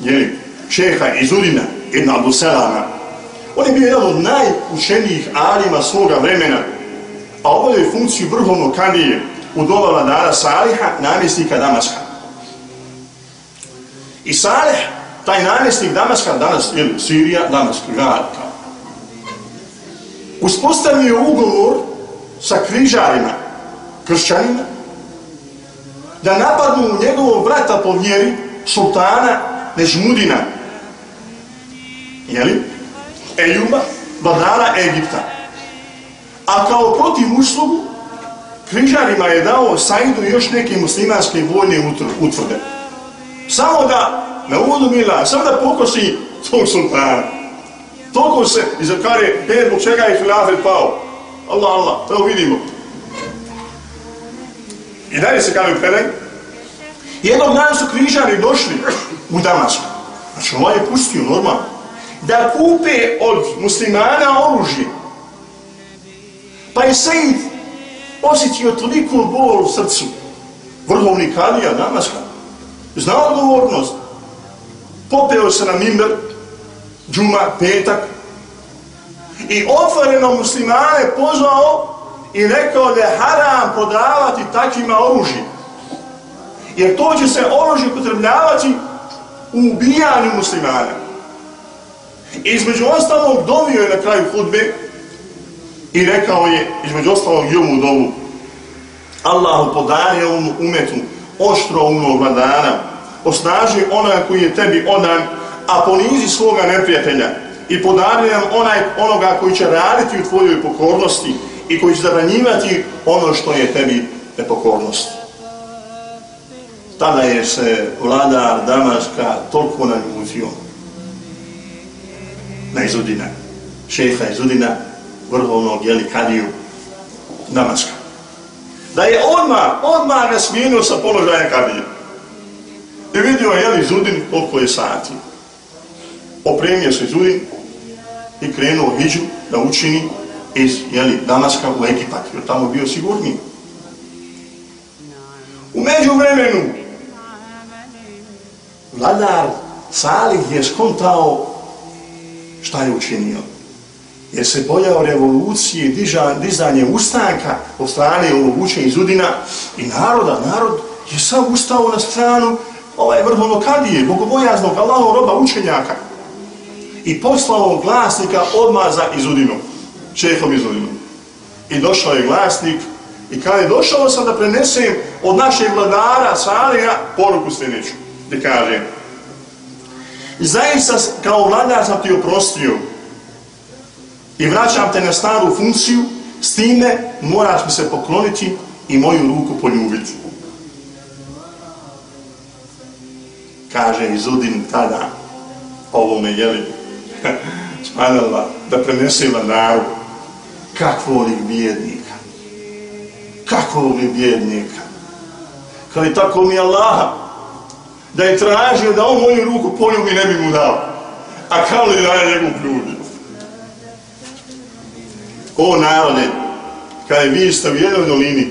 jeli, šeha iz Udina, jedna Abu Selana. On je bio jedan od najučenijih alima svoga vremena, a ovo je funkciju vrhovnog kanije u doba vladara Saliha, namjesnika Damaska. I Salih, taj namjesnik Damaska, danas, ili Sirija, Damaska, grad, uspostavio ugovor sa križarima, kršćanima, da napadnu njegovog brata po vjeri, sultana Nežmudina, jeli, Ejuba, vladara Egipta. A kao protiv uslugu, križarima je dao Saidu još neke muslimanske vojne utvrde. Samo da, na uvodu mila, samo da pokosi tog sultana. Toliko se, i za kare, pet, zbog čega je hilafet pao. Allah, Allah, to vidimo. I dalje se kaže predaj. Jednog dana su križari došli u Damasku. Znači, ovaj je pustio normalno. Da kupe od muslimana oružje. Pa je Sejid osjetio toliko bol u srcu. Vrhovni kalija Damaska. Zna odgovornost. Popeo se na mimber, džuma, petak. I otvoreno muslimane pozvao i rekao da je haram prodavati takvima oružje. Jer to će se oružje potrebljavati u ubijanju muslimana. I između ostalog dovio je na kraju hudbe i rekao je, između ostalog i ovu dovu, Allahu podari ovom umetu oštro umnog vladana, osnaži onaj koji je tebi odan, a ponizi svoga neprijatelja i podari nam onaj, onoga koji će raditi u tvojoj pokornosti i koji će zabranjivati ono što je tebi nepokornost. Tada je se vladar Damaska toliko naljutio na Izudina, šeha Izudina, vrhovnog jeli kadiju Damaska. Da je odmah, odmah ga smijenio sa položaja kadije. I vidio je jeli Izudin koliko je sati. Opremio se Izudin i krenuo Hidžu da učini iz jeli, Damaska u Egipat, jer tamo bio sigurniji. U međuvremenu, vladar Salih je skontao šta je učinio. Jer se bojao revolucije, diža, dizanje ustanka od strane ovog iz Udina i naroda, narod je sam ustao na stranu ovaj vrhovno kadije, bogobojaznog Allahov roba učenjaka i poslao glasnika odmaza iz Udinu šehom izvoljima. I došao je glasnik i kada je došao sam da prenesem od našeg vladara Salija poruku sljedeću. Gdje kaže Zaista kao vladar sam ti oprostio i vraćam te na staru funkciju, s time moraš mi se pokloniti i moju ruku poljubiti. Kaže Izudin tada ovome, jeli, spadala, da prenese vladaru kakvo li bjednika. Kakvo li Kad i tako mi Allaha, da je tražio da on moju ruku poljubi ne bi mu dao. A kao li da je njegov ljubi? O narode, kada je vi ste u jednoj dolini,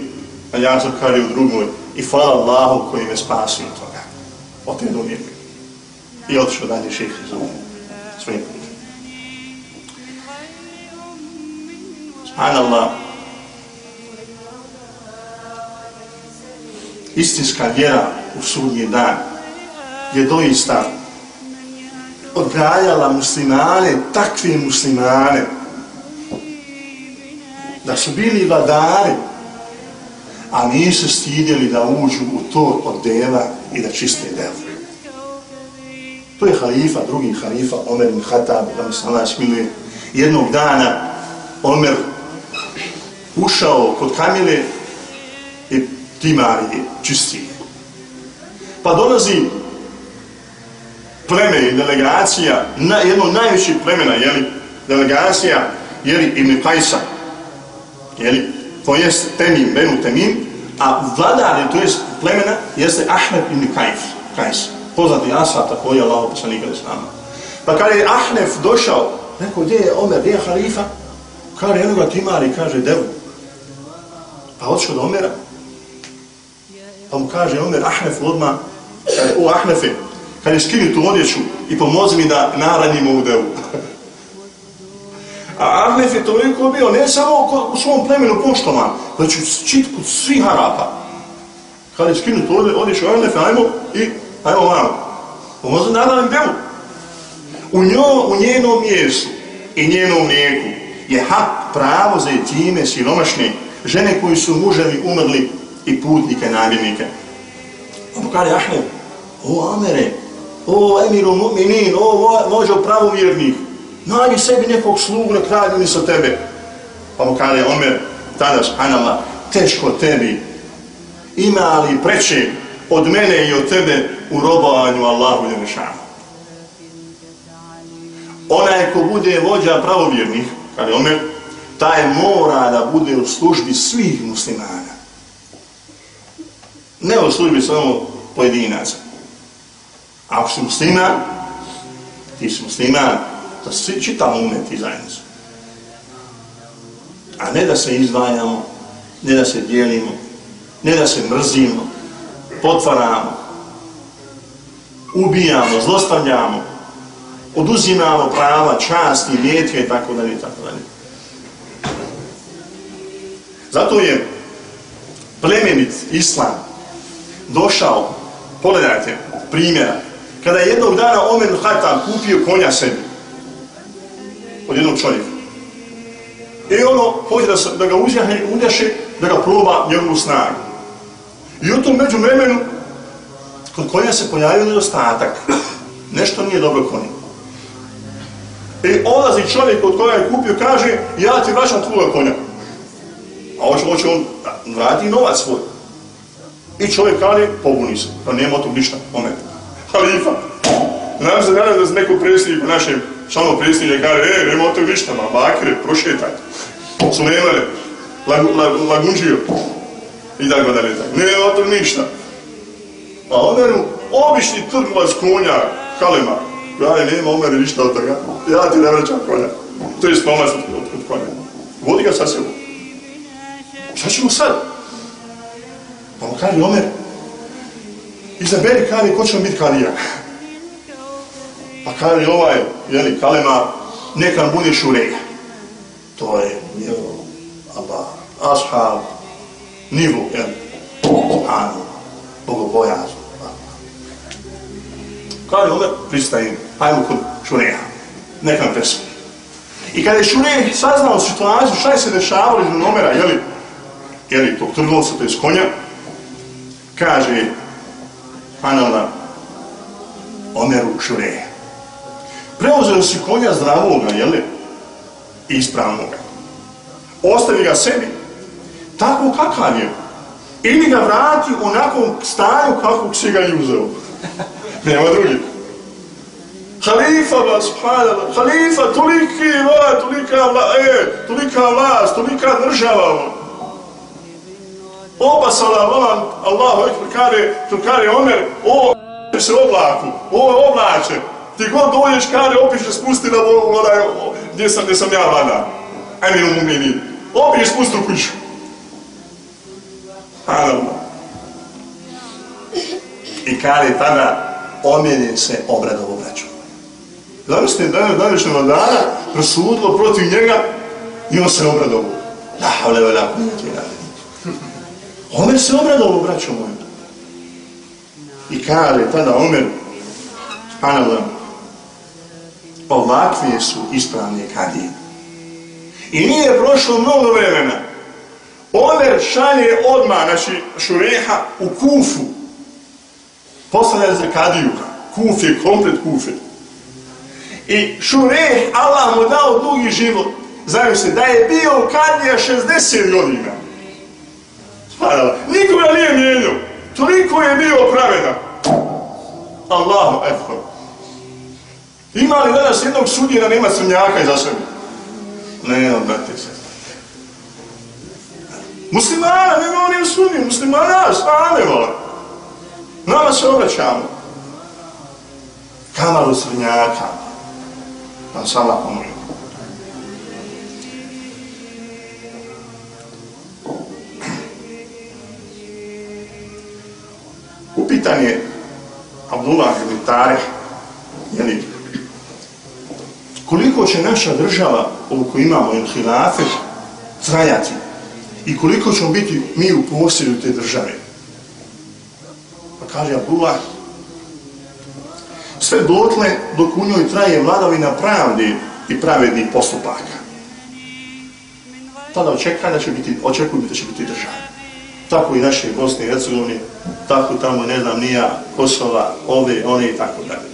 a ja sam kada u drugoj, i hvala Allahu koji me spasio toga. Od te doline. I otišao dalje šehe za svojim Subhanallah. Istinska vjera u sudnji dan je doista odgajala muslimane, takve muslimane, da su bili vladari, a nisu stidjeli da uđu u to od deva i da čiste deva. To je halifa, drugi halifa, Omer ibn Khattab, da mi se Allah smiluje, jednog dana Omer ušao kod kamile i timarije, čistije. Pa dolazi pleme i delegacija, na, jedno od najvećih plemena, jeli, delegacija, jeli, Ibn Kajsa, jeli, to jest Temim, Benu Temim, a vladar je, to jest plemena, jeste Ahmed Ibn Kajf. Kajs. Poznati Asad, tako je Allah poslanika s nama. Pa kada je Ahnef došao, rekao, gdje je Omer, gdje je halifa? Kaže, jednog ga timari, kaže, devu. Pa odšao do Omera. Pa mu kaže, Omer, Ahnef odmah, kaže, o Ahnefe, kad je skini tu odjeću i pomozi mi da naranimo u devu. A Ahnef je toliko bio, ne samo u svom plemenu poštoman, već u čitku svih Arapa. Kad je skinu tu odjeću, Ahnefe, ajmo i, ajmo malo. Pomozi da naranim devu. U, njo, u njenom mjestu i njenom mlijeku je hak pravo za time siromašne žene koji su muževi umrli i putnike, namjernike. Ono kada je Ahmed, o Amere, o Emiru Mu'minin, o vođo pravovjernih, nađi sebi nekog slugu na mi sa tebe. Pa mu kada je Omer, tada Anama, teško tebi, ima li preče od mene i od tebe u robovanju Allahu Jerešanu onaj ko bude vođa pravovjernih, kada je Omer, taj mora da bude u službi svih muslimana. Ne u službi samo pojedinaca. Ako si musliman, ti si musliman, da svi čitamo umeti zajednicu. A ne da se izdvajamo, ne da se dijelimo, ne da se mrzimo, potvaramo, ubijamo, zlostavljamo, oduzimamo prava, časti, lijetke i tako dalje i tako dalje. Zato je plemenit islam došao, pogledajte primjera, kada je jednog dana Omer Hatam kupio konja sebi od jednog čovjeka. I ono hoće da, da ga uzjahe, udjaše, da ga proba njegovu snagu. I u tom među vremenu kod konja se pojavio nedostatak. Nešto nije dobro konju. I e, odlazi čovjek od koga je kupio, kaže, ja ti vraćam tvoga konja. A hoće, hoće on vrati novac svoj. I čovjek kaže, pobuni se, pa nema tu ništa, moment. Halifa, nam se nadam da se neko predsjednik u našem članom predsjedniče kaže, e, nema tu ništa, ma bakire, prošetajte. Sulemare, lag, lag, lagunđio. I tako da ne tako, nema tu ništa. Pa A Omeru, obični trgovac konja, kalema, Kaže, nema Omeru ništa od toga. Ja ti ne vraćam konja. To je spomaz od konja. Vodi ga sa sebom. Šta ćemo sad? Pa mu kaže, Omer, izaberi kaže, ko će biti kalija? Pa kaže, ovaj, jeli, kalema, nekam bude šureja. To je, jel, Allah, ashab, nivo, jel, Subhanu, bogobojazno. Kaže, Omer, pristajem, ajmo kod Šureha, nekam pesmu. I kada je Šureh saznao situaciju, šta je se dešavalo iz Omera, jeli, jeli, tog trgovca, to je konja, kaže, Hanala, Omeru Šureha, preuzeo si konja zdravoga, jeli, i ispravnoga. Ostavi ga sebi, tako kakav je, ili ga vrati u nekom stanju kakvog si ga i uzeo. Nema drugi. Halifa, ba, subhanallah, halifa, toliki va, tolika vlad, e, tolika vlast, tolika država. Ono. Oba salavan, Allahu ekber, kare, tu kare Omer, o, se oblaku, o, oblače. Ti god dođeš, kare, opiše spusti na vodu, onaj, gdje sam, gdje sam ja vada. Emil mumini. Opiše spusti u kuću. Subhanallah. I kare tada, omjene se obradovo braću. Zamislite, da je današnjeg dana prosudilo protiv njega i on se obradovo. Da, ale vela, nije Omer se obradovo, braćo moje. I kaže tada Omer, spanala, ovakve su ispravne kadije. I nije prošlo mnogo vremena. Omer šalje odmah, znači, šureha u kufu, postavlja za kadiju. Kuf je komplet Kufe. I Šureh, Allah mu dao dugi život. Znaju se, da je bio kadija 60 godina. Subhanallah. Niko ga nije mijenio. Toliko je bio pravedan. Allahu ekber. Ima li danas jednog sudjena nema crnjaka iza sebe? Ne, on brate se. Muslimana, nema oni u sudnju. Muslimana, stane, vole. Nama se obraćamo. kamaru srnjaka. Pa sama Allah pomoći. Upitan je Abdullah ibn Tarih, jeli, koliko će naša država, koliko imamo ili hilafet, trajati i koliko ćemo biti mi u posjedu te države. Pa kaže Abdullah, sve dotle dok u njoj traje vladavina pravde i pravednih postupaka. Tada očekaj da će biti, očekujem da će biti država. Tako i naše Bosne i Hercegovine, tako tamo, ne znam, nija Kosova, ove, one i tako dalje.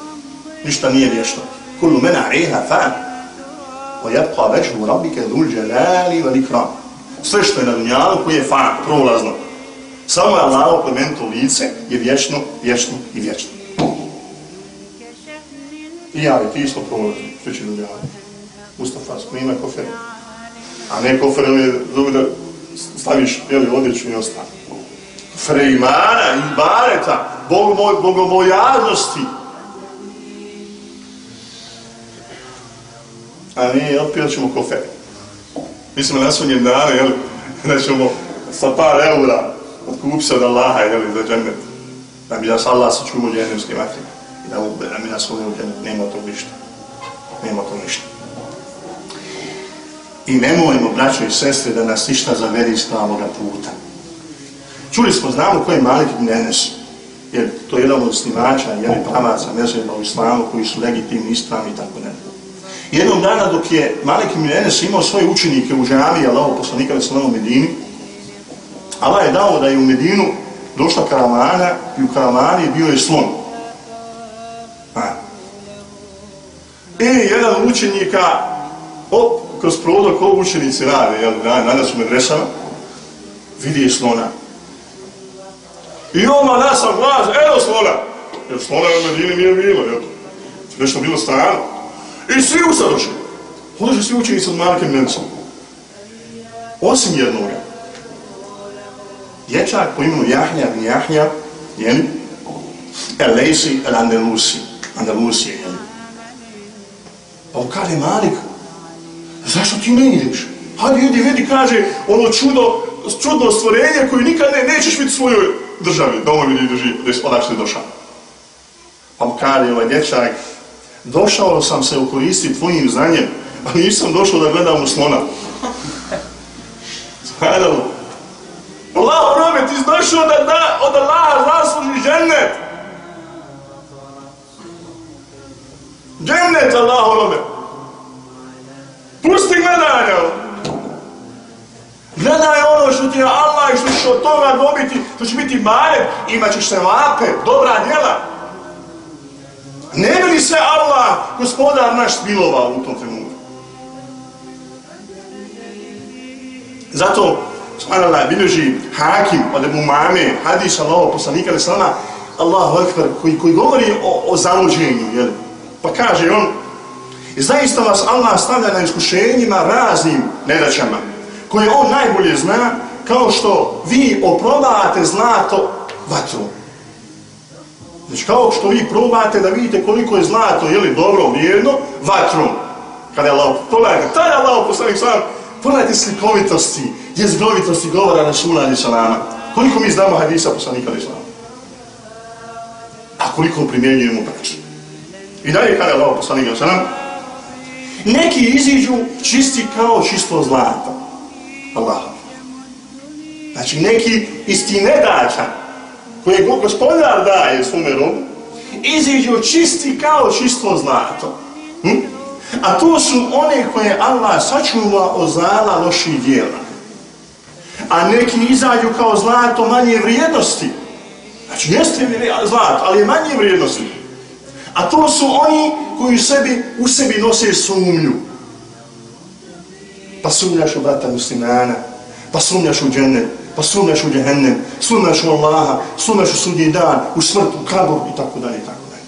Ništa nije vješto. Kullu mena reha fa, o jabqa veću rabike dhul jalali vel ikram. Sve što je na dunjalu koji je fa, prolazno. Samo je Allah plemenito lice je vječno, vječno i vječno. I ja i ti isto prolazni, sve će ljudi javiti. Mustafa, snima kofer. A ne kofer je zove da staviš jeli, odjeću i ostane. Freimana, imana, i bareta, bogomoj, bogomojaznosti. A mi opet ćemo kofer. Mislim na sunjem dana, jel, da ćemo sa par eura odkupi se od Allaha, jel, za džennet. Da bi nas Allah sačumo džennemske vatre da da mi nas uvijek nema to ništa. Nema to ništa. I nemojmo, braćo i sestre, da nas ništa zavedi iz pravoga puta. Čuli smo, znamo ko je Malik ibn Enes, jer to je jedan od snimača, jer je pravaca, mezema u islamu, koji su legitimni ispravni i tako ne. Jednog dana dok je Malik ibn Enes imao svoje učenike u džami, ali ovo poslanika je u Medini, Allah je dao da je u Medinu došla karavana i u karavani bio je slon. E jedan učenika, op, kroz prodor, ko učenici rade, jel, danas u medresama, vidi slona. I oma nas sam glas, evo slona! Jer slona u Medini nije bilo, jel? Nešto bilo strano. I svi usadoši. Odošli svi učenici od Markem Mencom. Osim jednoga. Dječak po imenu Jahnja, Jahnja, jel? Elejsi El Andalusi. Andalusije, jel? Pa kaže Malik, zašto ti ne ideš? Hajde, idi, vidi, kaže, ono čudo, čudno stvorenje koje nikad ne, nećeš biti svojoj državi, domovini drži, živi, da je odakle došao. Pa mu kaže ovaj dječak, došao sam se ukoristiti tvojim znanjem, a nisam došao da gledam u slona. Zahajalo. Allah, robe, ti si došao da, da od Allaha zasluži džennet. Džennet Allahove. Pusti gledanje. Gledaj ono što ti je Allah i što ćeš od toga dobiti, što će biti mare, imat ćeš se vape, dobra djela. Ne bi li se Allah, gospodar naš, smilovao u tom trenutku? Zato, subhanallah, bilježi hakim od Ebu Mame, hadis Allaho, poslanika, Allahu akbar, koji, koji govori o, o zaluđenju, jel? Pa kaže on, i zaista vas Allah stavlja na iskušenjima raznim nedaćama, koje on najbolje zna, kao što vi oprobate zlato vatru. Znači kao što vi probate da vidite koliko je zlato, je li dobro, vrijedno, vatru. Kada je Allah, pogledajte, taj Allah poslanik sam, pogledajte slikovitosti, jezgrovitosti govora na sunanju sa nama. Koliko mi znamo hadisa poslanika Islama? A koliko primjenjujemo praću? I dalje kada je Allah poslanik Ali sallam, neki iziđu čisti kao čisto zlato. Allah. Znači neki iz nedača koje gospodar daje svome robu, iziđu čisti kao čisto zlato. Hm? A to su one koje Allah sačuva od zala loših dijela. A neki izađu kao zlato manje vrijednosti. Znači, jeste zlato, ali je manje vrijednosti. A to su oni koji u sebi, u sebi nose sumnju. Pa sumnjaš u brata muslimana, pa sumnjaš u džennet, pa sumnjaš u djehennem, sumnjaš u Allaha, sumnjaš u sudnji dan, u smrt, u kabor i tako dalje i tako dalje.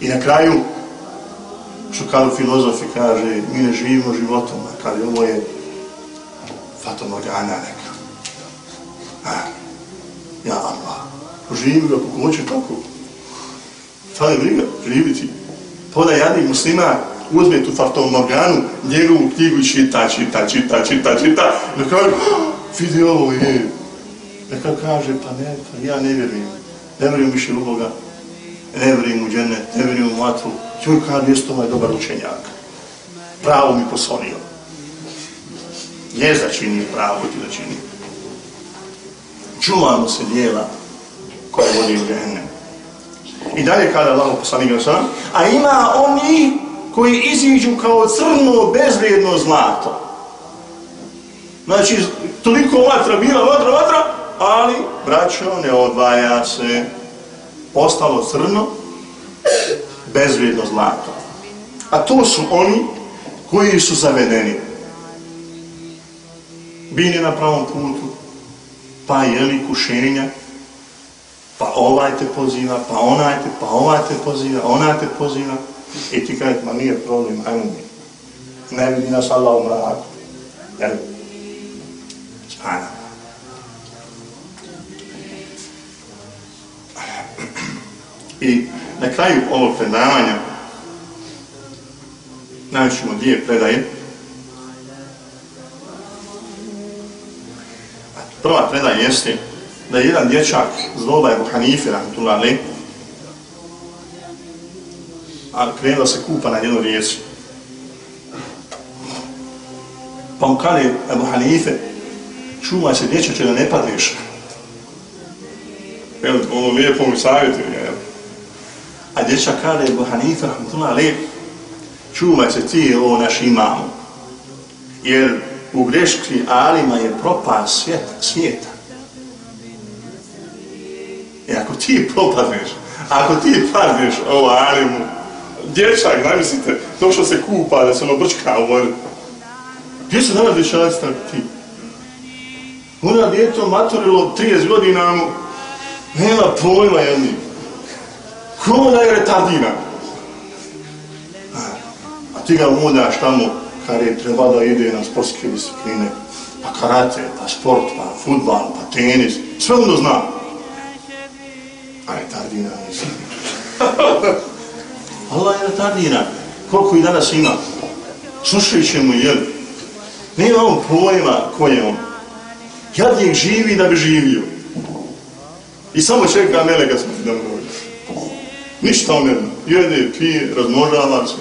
I na kraju, što kao filozofi kaže, mi ne živimo životom, a kaže ovo je fatomorgana neka. Ja Allah, živi ga kako hoće tako. Šta je briga? Kriviti. To da jadni muslima uzme tu fartovu Morganu, njegovu knjigu i čita, čita, čita, čita, čita. Na kaže, vidi ovo je. Neka kaže, pa ne, pa ja ne vjerujem. Ne vjerujem više u Boga. Ne vjerujem u džene, ne vjerujem u vatru. Čuj kaže, jesu to ovaj dobar učenjak. Pravo mi poslonio. Jezda čini, pravo ti da čini. Čuvamo se dijela koje vodi u džene. I dalje kada Allah poslanik a ima oni koji iziđu kao crno, bezvrijedno zlato. Znači, toliko vatra bila, vatra, vatra, ali, braćo, ne odvaja se. Ostalo crno, bezvrijedno zlato. A to su oni koji su zavedeni. Bili na pravom putu, pa jeli kušenja, pa ovaj te poziva, pa onaj te, pa ovaj te poziva, onaj te poziva. I ti kažeš, ma nije problem, ajmo mi. Ne vidi nas Allah u mraku. Jel? Ajmo. I na kraju ovog predavanja naćemo dvije predaje. Prva predaja jeste da je jedan dječak zloba Ebu Hanife, rahmatullahi a krenuo se kupa na jednu rijeci. Pa mu kane Ebu Hanife, čuvaj se dječače da ne padneš. Jel, ono lijepo mi savjetuje, jel. A dječak kane Ebu Hanife, rahmatullahi alaih, čuvaj se ti, ovo naš imamo. Jer u greški alima je propast svijeta, svijeta. I ako ti propadneš, ako ti padneš ovo alimu, dječak, zamislite, došao se kupa, da se ono brčka u vodu. Gdje se danas dječac tako ti? Ona djeto maturilo 30 godina, nema pojma jedni. Ko da je retardina? A, ti ga umodaš tamo, kar je treba da ide na sportske discipline, pa karate, pa sport, pa futbal, pa tenis, sve ono zna. A retardina nisi. Allah je retardiran. Koliko i danas ima? Slušajući mu, jel? Nema on pojma ko je on. Jadnik živi da bi živio. I samo čeka melega smrti da mu dođe. Ništa on ne zna. Jede, pije, razmožava se.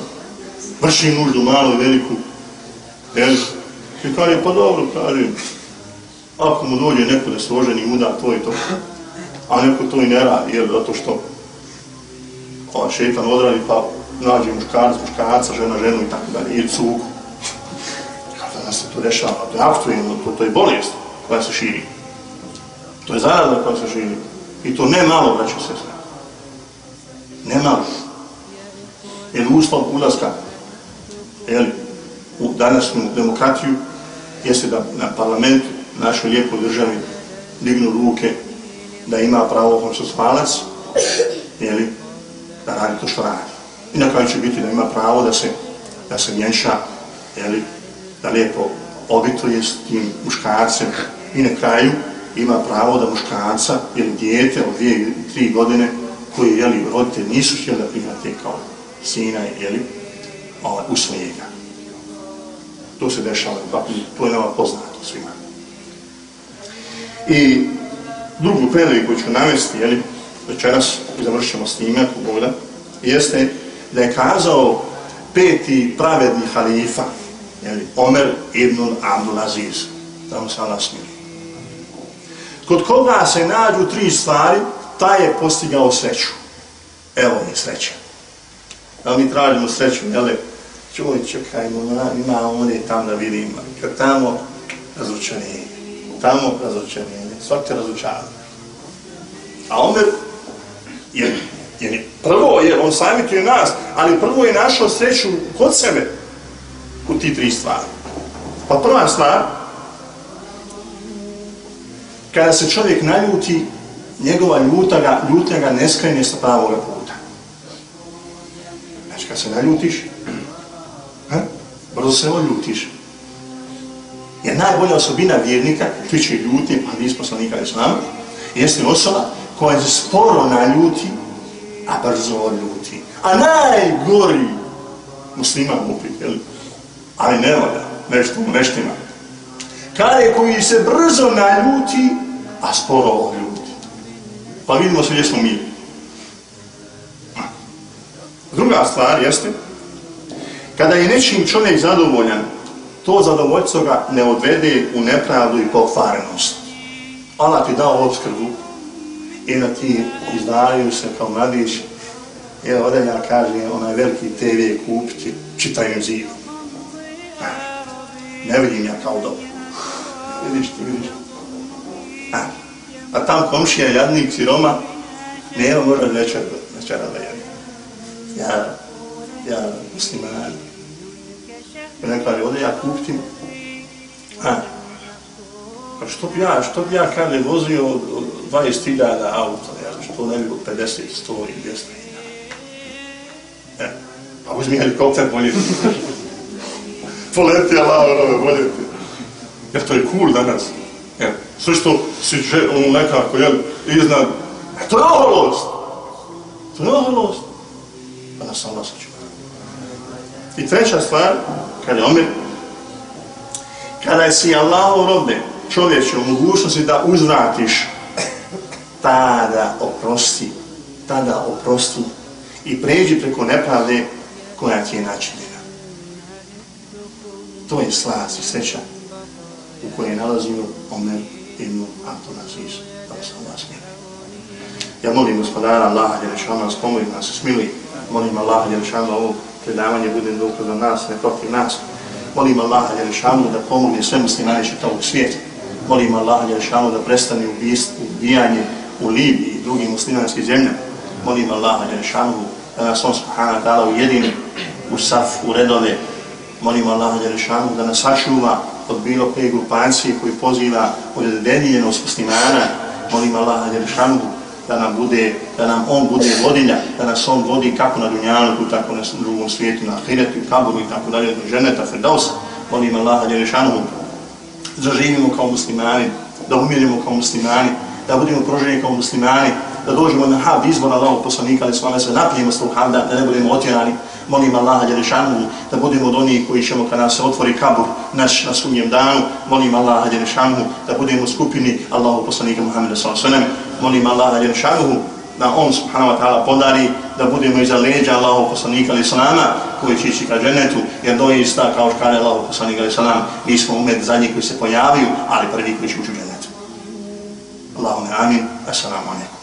Vrši nuždu malu i veliku. Jel? I kaže, pa dobro, kaže. Ako mu dođe neko da se oženi, mu to i to. A neko to i ne radi, jer Zato što ovaj šeitan odradi pa nađe muškarac, muškarca, žena, ženu i tako dalje, i cugu. Kada se to dešava, to je aktualno, to, to je bolest koja se širi. To je zarada koja se širi. I to ne malo, braću sestre. Ne malo. Jer uslov ulaska jeli, u današnju demokratiju jeste da na parlamentu našoj lijepoj državi dignu ruke da ima pravo homoseksualac, jeli, da radi to što radi. I na kraju će biti da ima pravo da se, da se mjenša, jeli, da lijepo obituje s tim muškarcem. I na kraju ima pravo da muškarca ili dijete od dvije ili tri godine koji jeli, rodite nisu htjeli da prihvate kao sina jeli, ovaj, u. To se dešava, to je nama poznato svima. I drugu predaju koju ću navesti, jeli, večeras i završimo s njime, ako jeste da je kazao peti pravedni halifa, jeli, Omer ibn Abdul Aziz, da mu se Allah smiri. Kod koga se nađu tri stvari, taj je postigao sreću. Evo je sreća. Da mi tražimo sreću, jel, čuj, na ima ovdje tam da vidimo, kad tamo razočarenje, tamo razočarenje, svak te razočarenje. A Omer je, je prvo je, on savjetuje nas, ali prvo je našao sreću kod sebe u ti tri stvari. Pa prva stvar, kada se čovjek naljuti, njegova ljuta ga, ljuta ga ne skrene sa pravog puta. Znači, kad se naljutiš, ha? brzo se ovo ljutiš. Je najbolja osobina vjernika, ti će ljuti, a nismo sa nikada s nama, jeste osoba koja je sporo naljuti, a brzo odljuti. A najgori musliman upit, jel? Ali ne valja, nešto mu neštima. Kare koji se brzo naljuti, a sporo ljuti. Pa vidimo se gdje smo mi. Druga stvar jeste, kada je nečim čovjek zadovoljan, to zadovoljstvo ga ne odvede u nepravdu i pokvarenost. Allah ti dao obskrbu i na ti izdaju se kao mladić, evo ovdje ja kaže, onaj veliki TV kupiti, čitaj zivu. Ne vidim ja kao dobro. Vidiš ti, vidiš. A, a tam komšija jadnik siroma, nema možda večer, večera da jedi. Ja, ja musliman. I ne kaže, ode ja kuptim. A, a što bi ja, što bi ja kada vozio od, od 20.000 auta, ja, što ne bi 50, 100 i 200.000. E, pa uzmi helikopter, bolje. Poleti, Allah, rove, bolje ti. Jer to je cool danas. Ja, sve što si že, ono nekako, jel, iznad, e, to je oholost. To je oholost. Pa nas Allah sačuva. I treća stvar, kada je Omer, kada si Allah robe, čovječe, u mogućnosti da uzvratiš, tada oprosti, tada oprosti i pređi preko nepravde koja ti je načinjena. To je slaz i sreća u kojoj je nalazio Omer ibn Anton Aziz, da sam vas smijeli. Ja molim gospodara Allaha Đerešana, spomojim nas, smili, molim Allaha Đerešana, ovog predavanje bude dobro za nas, ne protiv nas. Molim Allaha Đerešanu da pomogne sve muslimane čitavog svijeta. Molim Allaha Đerešanu da prestane ubijanje u Libiji i drugim muslimanskim zemljama. Molim Allaha Đerešanu da nas on subhanahu ta'ala ujedini u saf, u redove. Molim Allaha Đerešanu da nas sačuva od bilo koje grupancije koji poziva u redenijenost muslimana. Molim Allaha Đerešanu da nam bude, da nam on bude vodilja, da nas on vodi kako na dunjanu, tako na drugom svijetu, na ahiretu, kaburu i tako dalje, do ženeta, ferdausa. Molim Allaha Đerešanu da živimo kao muslimani, da umirimo kao muslimani, da budemo proženi kao muslimani, da dođemo na hab izbora Allahog poslanika, ali svame se napijemo s tog habda, da ne budemo otjerani. Molim Allaha Đelešanu da budemo od onih koji ćemo kada se otvori kabur naš na sunnjem danu. Molim Allaha Đelešanu da budemo skupini Allahog poslanika Muhammeda s.a.v. Molim Allaha Đelešanu da on subhanahu wa ta'ala podari da budemo iza leđa Allahog poslanika ali salama koji će ići ka džennetu jer doista kao što kaže Allahog poslanika ali salam mi smo umet zadnji koji se pojaviju ali prvi koji će ući u dženetu. Allahume amin. Assalamu alaikum.